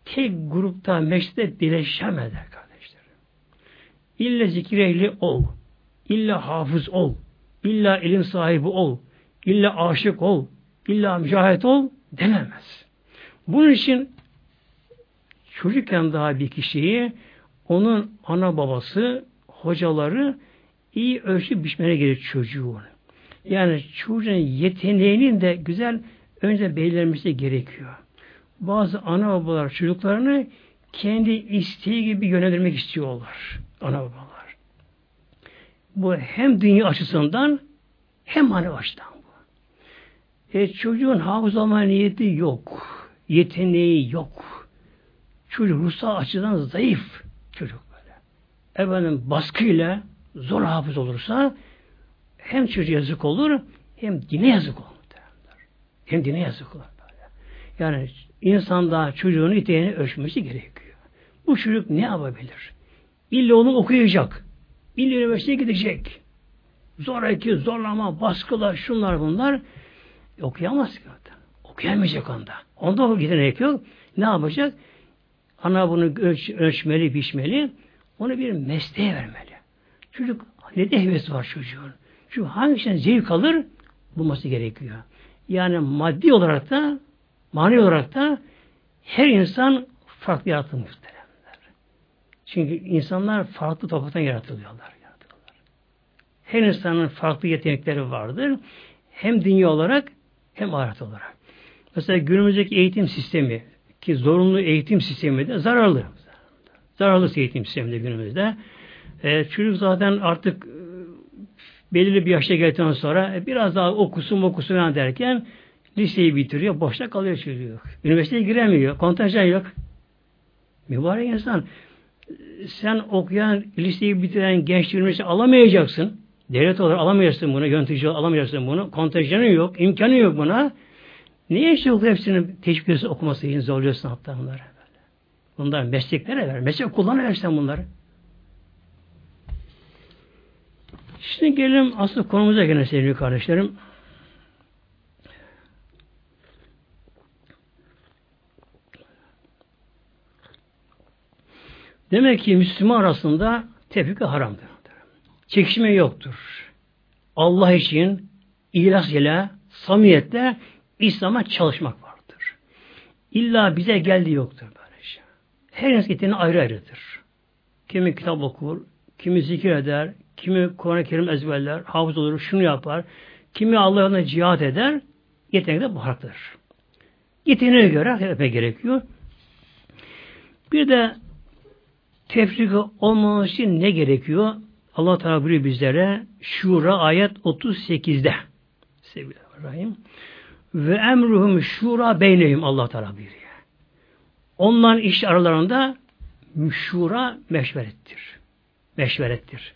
S1: tek grupta meşte birleşemeder kardeşlerim. İlla zikir ehli ol. İlla hafız ol. İlla ilim sahibi ol. İlla aşık ol. İlla mücahit ol denemez. Bunun için çocukken daha bir kişiyi onun ana babası, hocaları iyi ölçü biçmene gerekir çocuğu. Yani çocuğun yeteneğinin de güzel önce belirlenmesi gerekiyor. Bazı ana babalar çocuklarını kendi isteği gibi yönlendirmek istiyorlar. Ana babalar. Bu hem dünya açısından hem manevi açıdan bu. E, çocuğun hafızalama niyeti yok. Yeteneği yok. Çocuk ruhsal açıdan zayıf çocuk böyle. Efendim baskıyla zor hafız olursa hem çocuğa yazık olur hem dine yazık olur. Hem dine yazık olur böyle. Yani insan daha çocuğun iteğini ölçmesi gerekiyor. Bu çocuk ne yapabilir? İlla onu okuyacak. İlla üniversiteye gidecek. Zoraki, zorlama, baskılar, şunlar bunlar e, okuyamaz ki. Okuyamayacak onda. Onda o yetenek yok. Ne yapacak? Ana bunu ölç, ölçmeli, biçmeli. Onu bir mesleğe vermeli. Çocuk ne de hevesi var çocuğun. Çünkü hangisinden zevk alır bulması gerekiyor. Yani maddi olarak da manevi olarak da her insan farklı yaratılmış muhteremler. Çünkü insanlar farklı topraktan yaratılıyorlar. yaratılıyorlar. Her insanın farklı yetenekleri vardır. Hem dünya olarak hem ahiret olarak. Mesela günümüzdeki eğitim sistemi ki zorunlu eğitim sistemi de zararlı. Zararlı eğitim sistemi de günümüzde. E, çocuk zaten artık e, belirli bir yaşta geldikten sonra e, biraz daha okusun okusun derken liseyi bitiriyor, boşta kalıyor çocuk. Üniversiteye giremiyor, kontenjan yok. Mübarek insan sen okuyan, liseyi bitiren genç üniversite alamayacaksın. Devlet olarak alamayacaksın bunu, yönetici alamayacaksın bunu. Kontenjanı yok, imkanı yok buna. Niye işte okul hepsinin ediyorsun okuması için zorluyorsun hatta bunları böyle. Bunlar mesleklere ver. Meslek kullanıversen bunları. Şimdi gelelim asıl konumuza gene sevgili kardeşlerim. Demek ki Müslüman arasında tefrika haramdır. Çekişme yoktur. Allah için ihlas ile, samiyetle İslam'a çalışmak vardır. İlla bize geldi yoktur böyle şey. Her insan ayrı ayrıdır. Kimi kitap okur, kimi zikir eder, kimi Kur'an-ı Kerim ezberler, hafız olur, şunu yapar, kimi Allah'ına cihat eder, yetenek de farklıdır. Yeteneğe göre yapmak gerekiyor. Bir de tefrika olmaması için ne gerekiyor? Allah Teala buyuruyor bizlere Şura ayet 38'de sevgili Rahim ve emruhum şura beyneyim Allah Teala buyuruyor. Onların iş aralarında şura meşverettir. Meşverettir.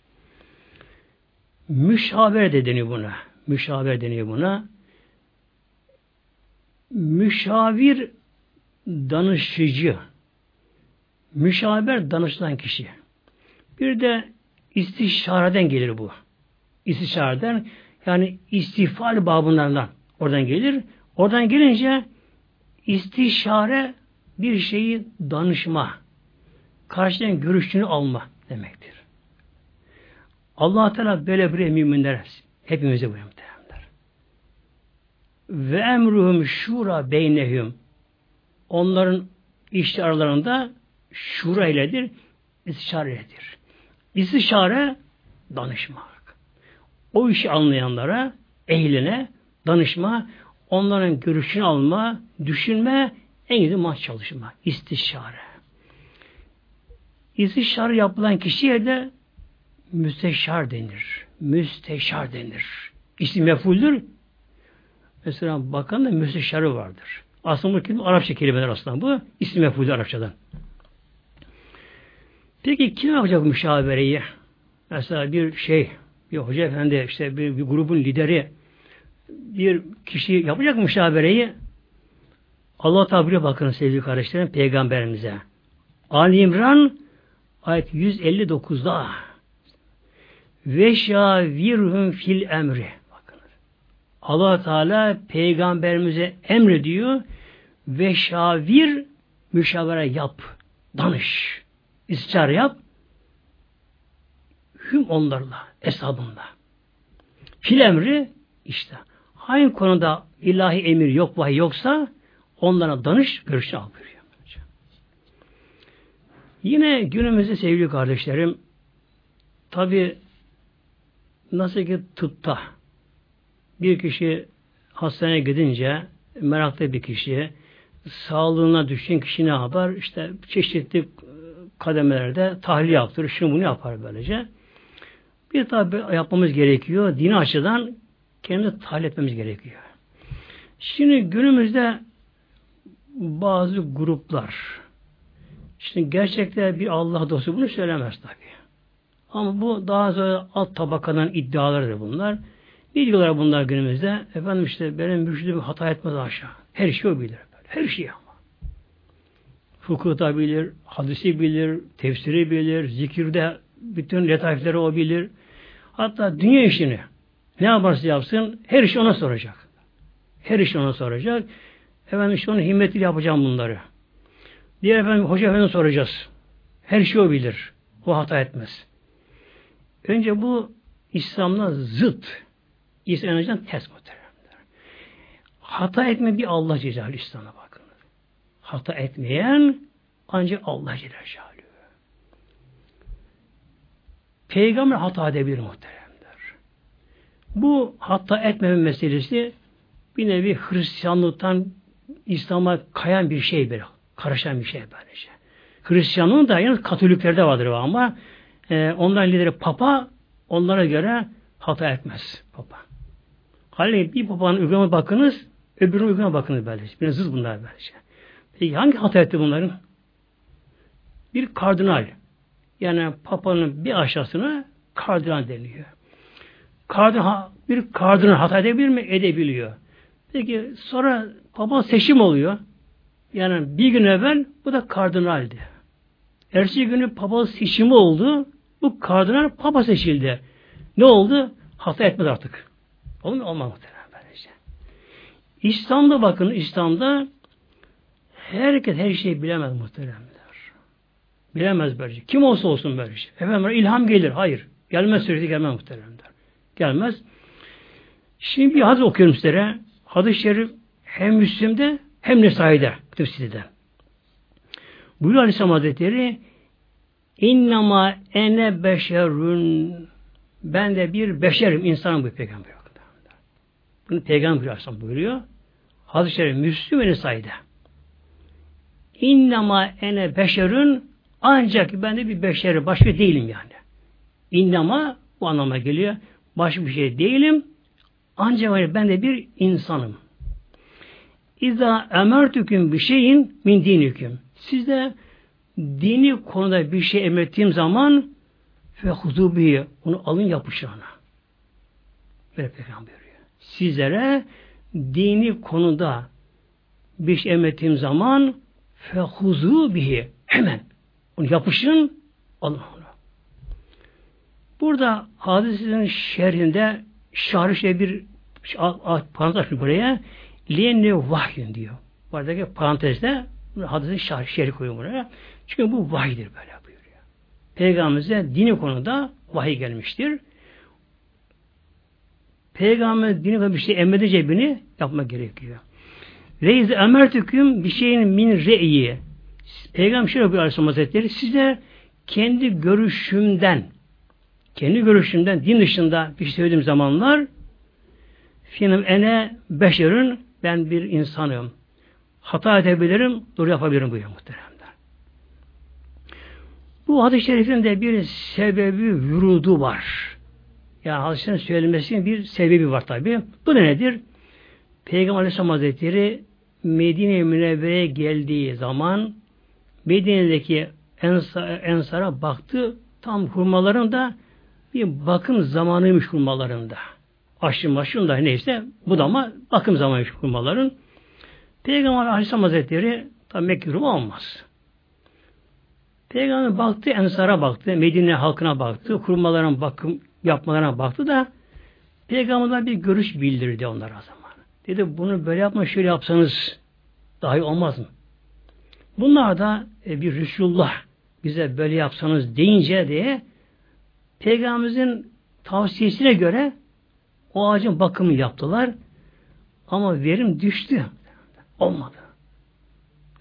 S1: Müşaver de deniyor buna. Müşaver deniyor buna. Müşavir danışıcı. Müşaver danışılan kişi. Bir de istişareden gelir bu. İstişareden yani istifal babından oradan gelir. Oradan gelince istişare bir şeyi danışma. Karşıdan görüşünü alma demektir. Allah Teala böyle bir müminler hepimize bu muhtemelenler. Ve emruhum şura beynehum onların işte aralarında şura iledir, istişare iledir. İstişare danışmak. O işi anlayanlara, ehline danışma, onların görüşünü alma, düşünme, en iyi maç çalışma, istişare. İstişare yapılan kişiye de müsteşar denir. Müsteşar denir. İsim mefuldür. Mesela bakan da müsteşarı vardır. Aslında bu kelime Arapça kelimeler aslında bu. İsim mefuldür Arapçadan. Peki kim yapacak müşavereyi? Mesela bir şey, bir hoca efendi, işte bir, bir grubun lideri bir kişi yapacak müşavereyi Allah tabiri bakın sevgili kardeşlerim peygamberimize. Ali İmran ayet 159'da ve şavirhum fil emri. Bakın. Allah Teala peygamberimize emrediyor ve şavir müşavere yap. Danış. İstişare yap. Hüm onlarla, hesabında. Fil emri işte hangi konuda ilahi emir yok, vahiy yoksa Onlara danış, görüşünü al buyuruyor. Yine günümüzde sevgili kardeşlerim tabi nasıl ki tıpta bir kişi hastaneye gidince meraklı bir kişi sağlığına düşen kişi ne yapar? İşte çeşitli kademelerde tahlil yaptırır. Şunu bunu yapar böylece. Bir tabi yapmamız gerekiyor. Dini açıdan kendimizi tahlil etmemiz gerekiyor. Şimdi günümüzde bazı gruplar şimdi gerçekten bir Allah dostu bunu söylemez tabi. Ama bu daha sonra alt tabakanın iddialarıdır bunlar. Ne diyorlar bunlar günümüzde? Efendim işte benim mürşidim hata etmez aşağı. Her şeyi o bilir. Her şeyi ama. Fıkıhta bilir, hadisi bilir, tefsiri bilir, zikirde bütün letaifleri o bilir. Hatta dünya işini ne yaparsa yapsın her şey ona soracak. Her iş ona soracak. Efendim işte onun himmetiyle yapacağım bunları. Diğer efendim hoca efendim soracağız. Her şeyi o bilir. O hata etmez. Önce bu İslam'la zıt. İslam'dan ters muhteremler. Hata etme bir Allah Cezal İslam'a bakın. Hata etmeyen ancak Allah Cezal Peygamber hata edebilir muhteremler. Bu hata etmeme meselesi bir nevi Hristiyanlıktan İslam'a kayan bir şey böyle. Karışan bir şey böylece. Hristiyanlığın da yalnız Katoliklerde vardır ama e, onların lideri Papa onlara göre hata etmez Papa. Halbuki bir Papa'nın uygulama bakınız öbürünün uygulama bakınız böylece. Biraz zıt bunlar böylece. Peki hangi hata etti bunların? Bir kardinal yani Papa'nın bir aşağısına kardinal deniyor. Kardinal, bir kardinal hata edebilir mi? Edebiliyor. Peki sonra Papa seçim oluyor. Yani bir gün evvel bu da kardinaldi. Ertesi günü Papa seçimi oldu. Bu kardinal Papa seçildi. Ne oldu? Hata etmedi artık. Olur mu? Olmaz muhtemelen böylece. İslam'da bakın İslam'da herkes her şeyi bilemez muhtemelen. Bilemez böylece. Kim olsa olsun böylece. Efendim ilham gelir. Hayır. Gelmez süreci gelmez muhteremler. Gelmez. Şimdi bir hadis okuyorum sizlere. Hadis-i şerif hem Müslim'de hem Nesai'de. Tefsirde. Buyuruyor Aleyhisselam Hazretleri İnnama ene beşerün ben de bir beşerim, insanım bu peygamber. Bunu peygamber Aleyhisselam buyuruyor. Hadis-i Şerif Müslüm ve Nesai'de. İnnama ene beşerün ancak ben de bir beşeri, başka değilim yani. İnnama bu anlama geliyor. Başka bir şey değilim. Ancak ben de bir insanım. İza emertüküm bir şeyin min dinüküm. Sizde dini konuda bir şey emrettiğim zaman ve huzubiye onu alın yapışlarına. Böyle peygamber buyuruyor. Sizlere dini konuda bir şey emrettiğim zaman fehuzu bihi hemen onu yapışın, alın. Burada hadisenin şerhinde şarjı bir parantez açmış buraya. Liyenne vahyün diyor. Buradaki parantezde hadisin şerhi, şerhi koyuyor buraya. Çünkü bu vahiydir böyle buyuruyor. Peygamberimize dini konuda vahiy gelmiştir. Peygamber dini konuda bir şey emmede cebini yapmak gerekiyor. Reiz emertüküm bir şeyin min re'yi Peygamber şöyle buyuruyor Aleyhisselam Hazretleri size kendi görüşümden kendi görüşümden din dışında bir şey söylediğim zamanlar finim ene beşerün ben bir insanım. Hata edebilirim, doğru yapabilirim buyuruyor muhteremler. Bu hadis-i şerifin de bir sebebi vurudu var. Yani hadis-i söylenmesinin bir sebebi var tabi. Bu da nedir? Peygamber Aleyhisselam Hazretleri Medine-i Münevvere'ye geldiği zaman Medine'deki ensara baktı. Tam hurmaların da bir bakım zamanıymış hurmalarında. Aşın maşın da neyse bu da ama bakım zamanıymış hurmaların. Peygamber Aleyhisselam Hazretleri tabi Mekke hurma olmaz. Peygamber baktı, ensara baktı, Medine halkına baktı, hurmaların bakım yapmalarına baktı da Peygamber'den bir görüş bildirdi onlara zaman. Dedi bunu böyle yapma şöyle yapsanız daha iyi olmaz mı? Bunlar da e, bir Resulullah bize böyle yapsanız deyince diye Peygamberimizin tavsiyesine göre o ağacın bakımı yaptılar. Ama verim düştü. Olmadı.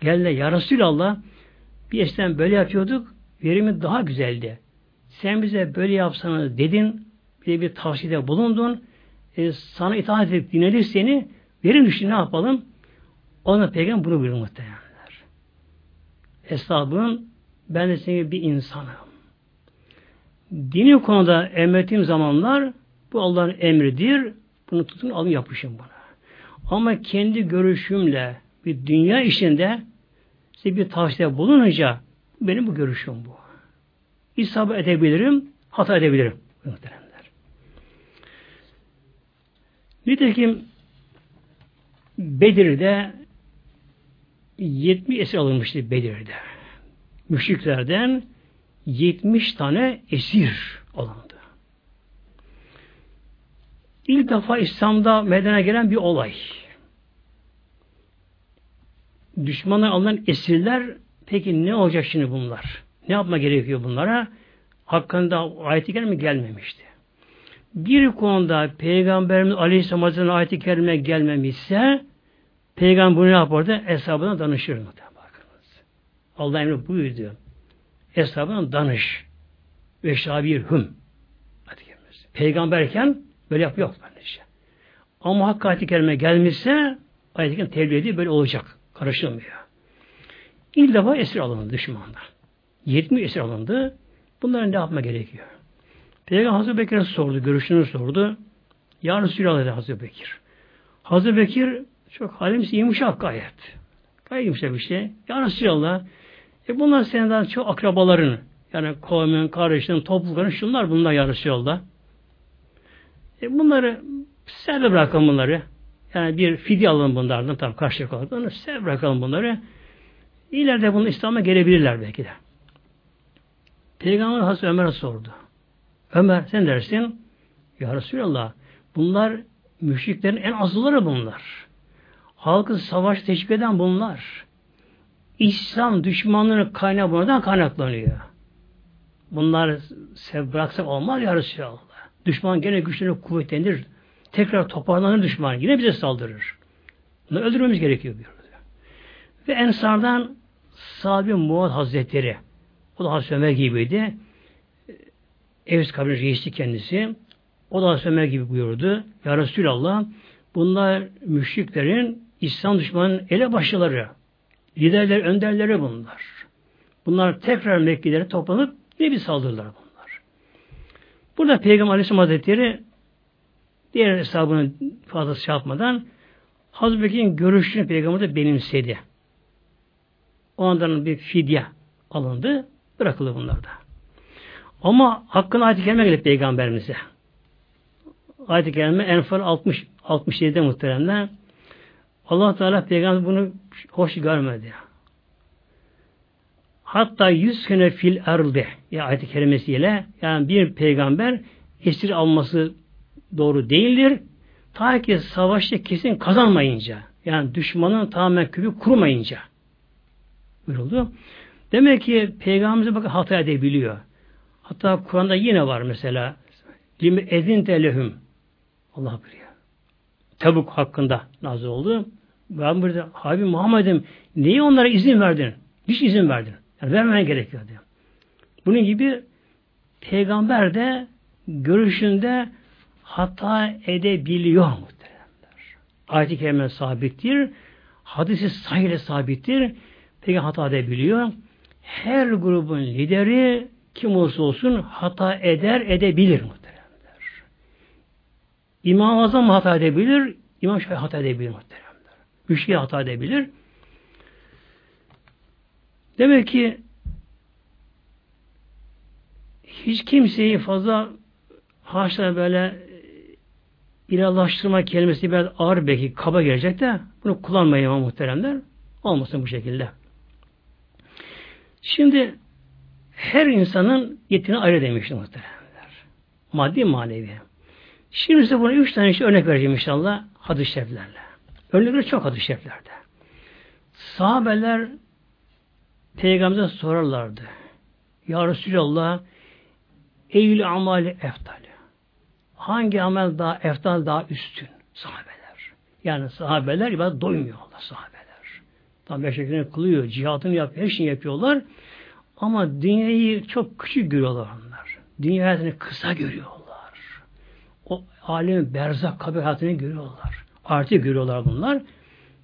S1: Geldi ya Resulallah bir eskiden böyle yapıyorduk verimi daha güzeldi. Sen bize böyle yapsanız dedin bir de bir tavsiyede bulundun e, sana itaat edip dinledik seni verim düştü ne yapalım? Ona peygamber bunu buyurdu muhtemelenler. Eshabın ben de senin bir insanım. Dini konuda emrettiğim zamanlar bu Allah'ın emridir. Bunu tutun alın yapışın buna. Ama kendi görüşümle bir dünya işinde size bir tavsiye bulununca benim bu görüşüm bu. İsabı edebilirim, hata edebilirim. Muhteremler. Nitekim Bedir'de 70 esir alınmıştı Bedir'de. Müşriklerden 70 tane esir alındı. İlk defa İslam'da meydana gelen bir olay. Düşmanlar alınan esirler peki ne olacak şimdi bunlar? Ne yapma gerekiyor bunlara? Hakkında ayeti gelme gelmemişti. Bir konuda Peygamberimiz Aleyhisselam Hazretleri'nin ayeti kerime gelmemişse Peygamber bunu yapardı? Hesabına danışırdı. Bakınız. Allah emri buyurdu. Hesabına danış. Ve şabir hüm. Hadi gelmez. Peygamberken böyle yap yok bence. Ama hakkı ayet-i kerime gelmişse ayet-i tebliğ böyle olacak. Karışılmıyor. İlk defa esir alındı düşmanda. 70 esir alındı. Bunların ne yapma gerekiyor? Peygamber Hazreti Bekir'e sordu, görüşünü sordu. Ya Resulallah dedi Hazreti Bekir. Hazreti Bekir çok halimsi yumuşak gayet. Gayet yumuşak bir şey. Ya Resulallah e bunlar senden çok akrabaların yani kavmin, kardeşlerin, toplulukların şunlar bunlar ya Resulallah. E bunları serbest bırakalım bunları. Yani bir fidye alın bunlardan tam karşılık olarak. Onu serbest bırakalım bunları. İleride bunu İslam'a gelebilirler belki de. Peygamber Hazreti Ömer'e sordu. Ömer sen dersin Ya Resulallah bunlar müşriklerin en azıları bunlar. Halkı savaş teşvik eden bunlar. İslam düşmanlığının kaynağı bunlardan kaynaklanıyor. Bunlar bıraksak olmaz ya Resulallah. Düşman gene güçlerini kuvvetlenir. Tekrar toparlanır düşman. Yine bize saldırır. Bunu öldürmemiz gerekiyor diyor. Ve Ensar'dan Sabi Muad Hazretleri o da Hazreti Ömer gibiydi. Evs kabinet reisi kendisi. O da Hazreti Ömer gibi buyurdu. Ya Resulallah bunlar müşriklerin İslam düşmanının ele başları. Liderler, önderleri bunlar. Bunlar tekrar Mekke'lere toplanıp ne bir saldırırlar bunlar. Burada Peygamber Aleyhisselam Hazretleri diğer hesabını fazla şey yapmadan Hazreti Bekir'in görüşünü Peygamber de benimsedi. O andan bir fidye alındı. Bırakıldı bunlar da. Ama hakkında ayet-i kerime gelip peygamberimize. Ayet-i kerime Enfal 60 67'de muhteremler Allah Teala peygamber bunu hoş görmedi. Hatta yüz sene fil erdi ya ayet-i kerimesiyle yani bir peygamber esir alması doğru değildir. Ta ki savaşta kesin kazanmayınca yani düşmanın tamamen kübü kurmayınca buyuruldu. Demek ki Peygamberimize bakın hata edebiliyor. Hatta Kur'an'da yine var mesela. Lime edin telehüm. Allah biliyor. Tabuk hakkında nazır oldu. Ben burada Habib Muhammed'im niye onlara izin verdin? Hiç izin verdin. Yani vermemen gerekiyor diyor. Bunun gibi peygamber de görüşünde hata edebiliyor muhteremler. Ayet-i kerime sabittir. Hadisi sahile sabittir. Peygamber hata edebiliyor her grubun lideri kim olursa olsun hata eder, edebilir muhteremler. İmam Azam hata edebilir, İmam Şafii hata edebilir muhteremler. Müşki hata edebilir. Demek ki hiç kimseyi fazla haşla böyle ilahlaştırma kelimesi biraz ağır belki kaba gelecek de bunu kullanmayın muhteremler. Olmasın bu şekilde. Şimdi her insanın yetini ayrı demiştim muhtemelenler. Maddi manevi. Şimdi size buna üç tane işte örnek vereceğim inşallah hadis-i şeriflerle. Örnekleri çok hadis-i şeriflerde. Sahabeler Peygamber'e sorarlardı. Ya Resulallah Eylül amali eftal. Hangi amel daha eftal daha üstün? Sahabeler. Yani sahabeler ibadet doymuyorlar sahabeler. Tam beşiklerini kılıyor, cihatını yapıyor, her şeyi yapıyorlar. Ama dünyayı çok küçük görüyorlar onlar. Dünya hayatını kısa görüyorlar. O alemin berzak kabir hayatını görüyorlar. Artık görüyorlar bunlar.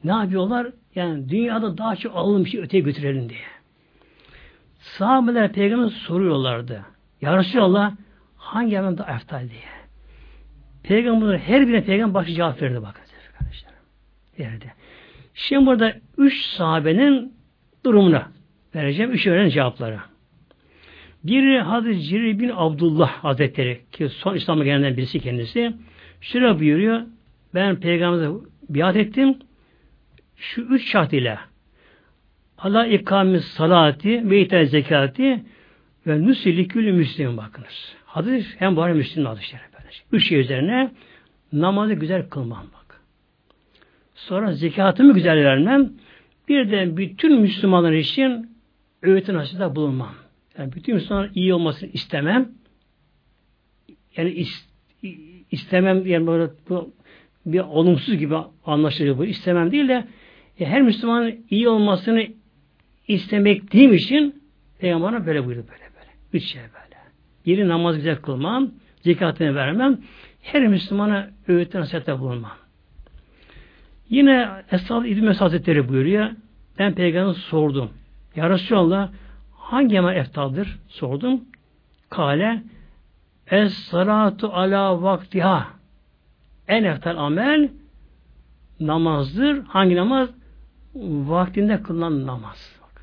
S1: Ne yapıyorlar? Yani dünyada daha çok alalım şey öteye götürelim diye. Sahabeler peygamber soruyorlardı. Ya Resulallah hangi amel daha eftal diye. Peygamber her birine peygamber başı cevap verdi bakın kardeşlerim. Verdi. Şimdi burada üç sahabenin durumuna vereceğim. Üç öğrenen cevapları. Biri Hazreti Cirir bin Abdullah Hazretleri ki son İslam'a gelenden birisi kendisi. Şöyle buyuruyor. Ben peygamber'e biat ettim. Şu üç şart ile Allah ikamis salati ve ita zekati ve nusilikül müslim bakınız. Hadis hem Buhari Müslim hadis Üç şey üzerine namazı güzel kılmam bak. Sonra zekatımı güzel vermem. Bir de bütün Müslümanlar için öğütü nasihatte bulunmam. Yani bütün Müslümanlar iyi olmasını istemem. Yani is, istemem yani böyle bu bir olumsuz gibi anlaşılıyor bu. İstemem değil de e, her Müslümanın iyi olmasını istemek diyeyim için Peygamber'e böyle buyurdu böyle böyle. Üç şey böyle. Biri namaz güzel kılmam, zekatını vermem, her Müslümana öğütte nasihatte bulunmam. Yine Esad İbni Mesih Hazretleri buyuruyor. Ben Peygamber'e sordum. Ya Resulallah hangi amel eftaldır? Sordum. Kale Es salatu ala vaktiha en eftal amel namazdır. Hangi namaz? Vaktinde kılınan namaz. Bak.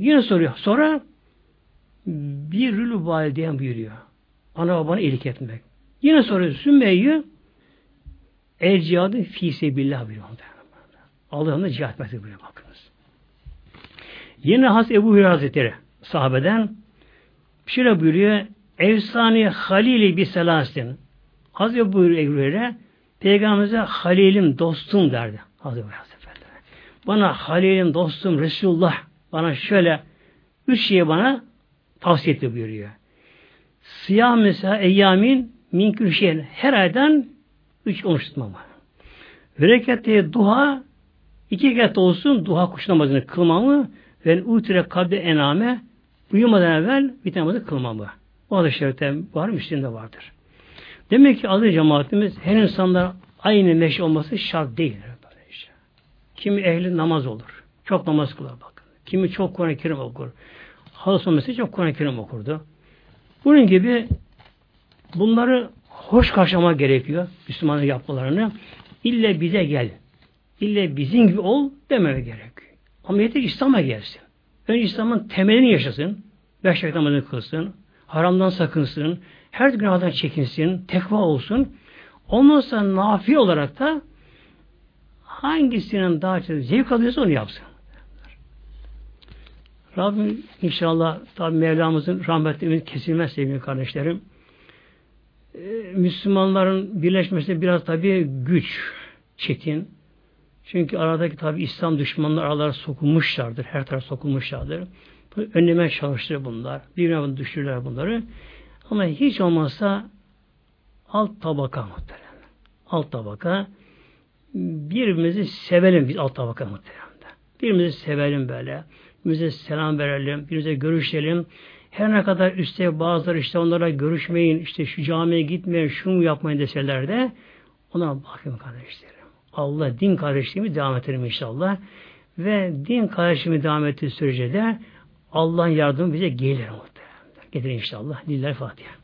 S1: Yine soruyor. Sonra bir rülü valideye buyuruyor. Ana babana iyilik etmek. Yine soruyor. Sümmeyi el cihadı fi sebillah buyuruyor. Allah'ın da cihat etmesi buyuruyor. Bakınız. Yine Has Ebu Hüreyre Hazretleri sahabeden şöyle buyuruyor. Efsane halili bir selasin. Hazreti buyuruyor Ebu Hüreyre Peygamberimize halilim, dostum derdi. Hazreti Hazretleri. Bana halilim, dostum, Resulullah bana şöyle üç şeyi bana tavsiye etti buyuruyor. Siyah mesela eyyamin min şeyin her aydan üç oruç tutmama. Berekette duha iki rekat olsun duha kuş namazını kılmamı ve utire kabde ename uyumadan evvel bir namazı kılmamı. O da şerifte var, Müslim'de vardır. Demek ki adı cemaatimiz her insanlar aynı meş olması şart değil. Kimi ehli namaz olur. Çok namaz kılar bakın. Kimi çok Kur'an-ı Kerim okur. Halas mesela çok Kur'an-ı Kerim okurdu. Bunun gibi bunları hoş karşılamak gerekiyor. Müslümanın yapmalarını. İlle bize gel. İlle bizim gibi ol dememe gerek. Ama yeter İslam'a gelsin. Önce İslam'ın temelini yaşasın. Beş vakit namazını kılsın. Haramdan sakınsın. Her günahdan çekinsin. Tekva olsun. Ondan sonra nafi olarak da hangisinin daha çok zevk alıyorsa onu yapsın. Rabbim inşallah tabi Mevlamızın rahmetli kesilmez sevgili kardeşlerim. Ee, Müslümanların birleşmesi biraz tabi güç, çetin. Çünkü aradaki tabi İslam düşmanları aralara sokulmuşlardır. Her taraf sokulmuşlardır. Önleme çalıştırır bunlar. Birbirine düşürürler bunları. Ama hiç olmazsa alt tabaka muhterem. Alt tabaka birbirimizi sevelim biz alt tabaka muhterem. Birbirimizi sevelim böyle. Birbirimize selam verelim. Birbirimize görüşelim. Her ne kadar üstte bazıları işte onlara görüşmeyin, işte şu camiye gitmeyin, şunu yapmayın deseler de ona bakın kardeşlerim. Allah din kardeşliğimi devam edelim inşallah. Ve din kardeşliğimi devam ettiği sürece de Allah'ın yardımı bize gelir muhtemelen. Gelir inşallah. Lillahi Fatiha.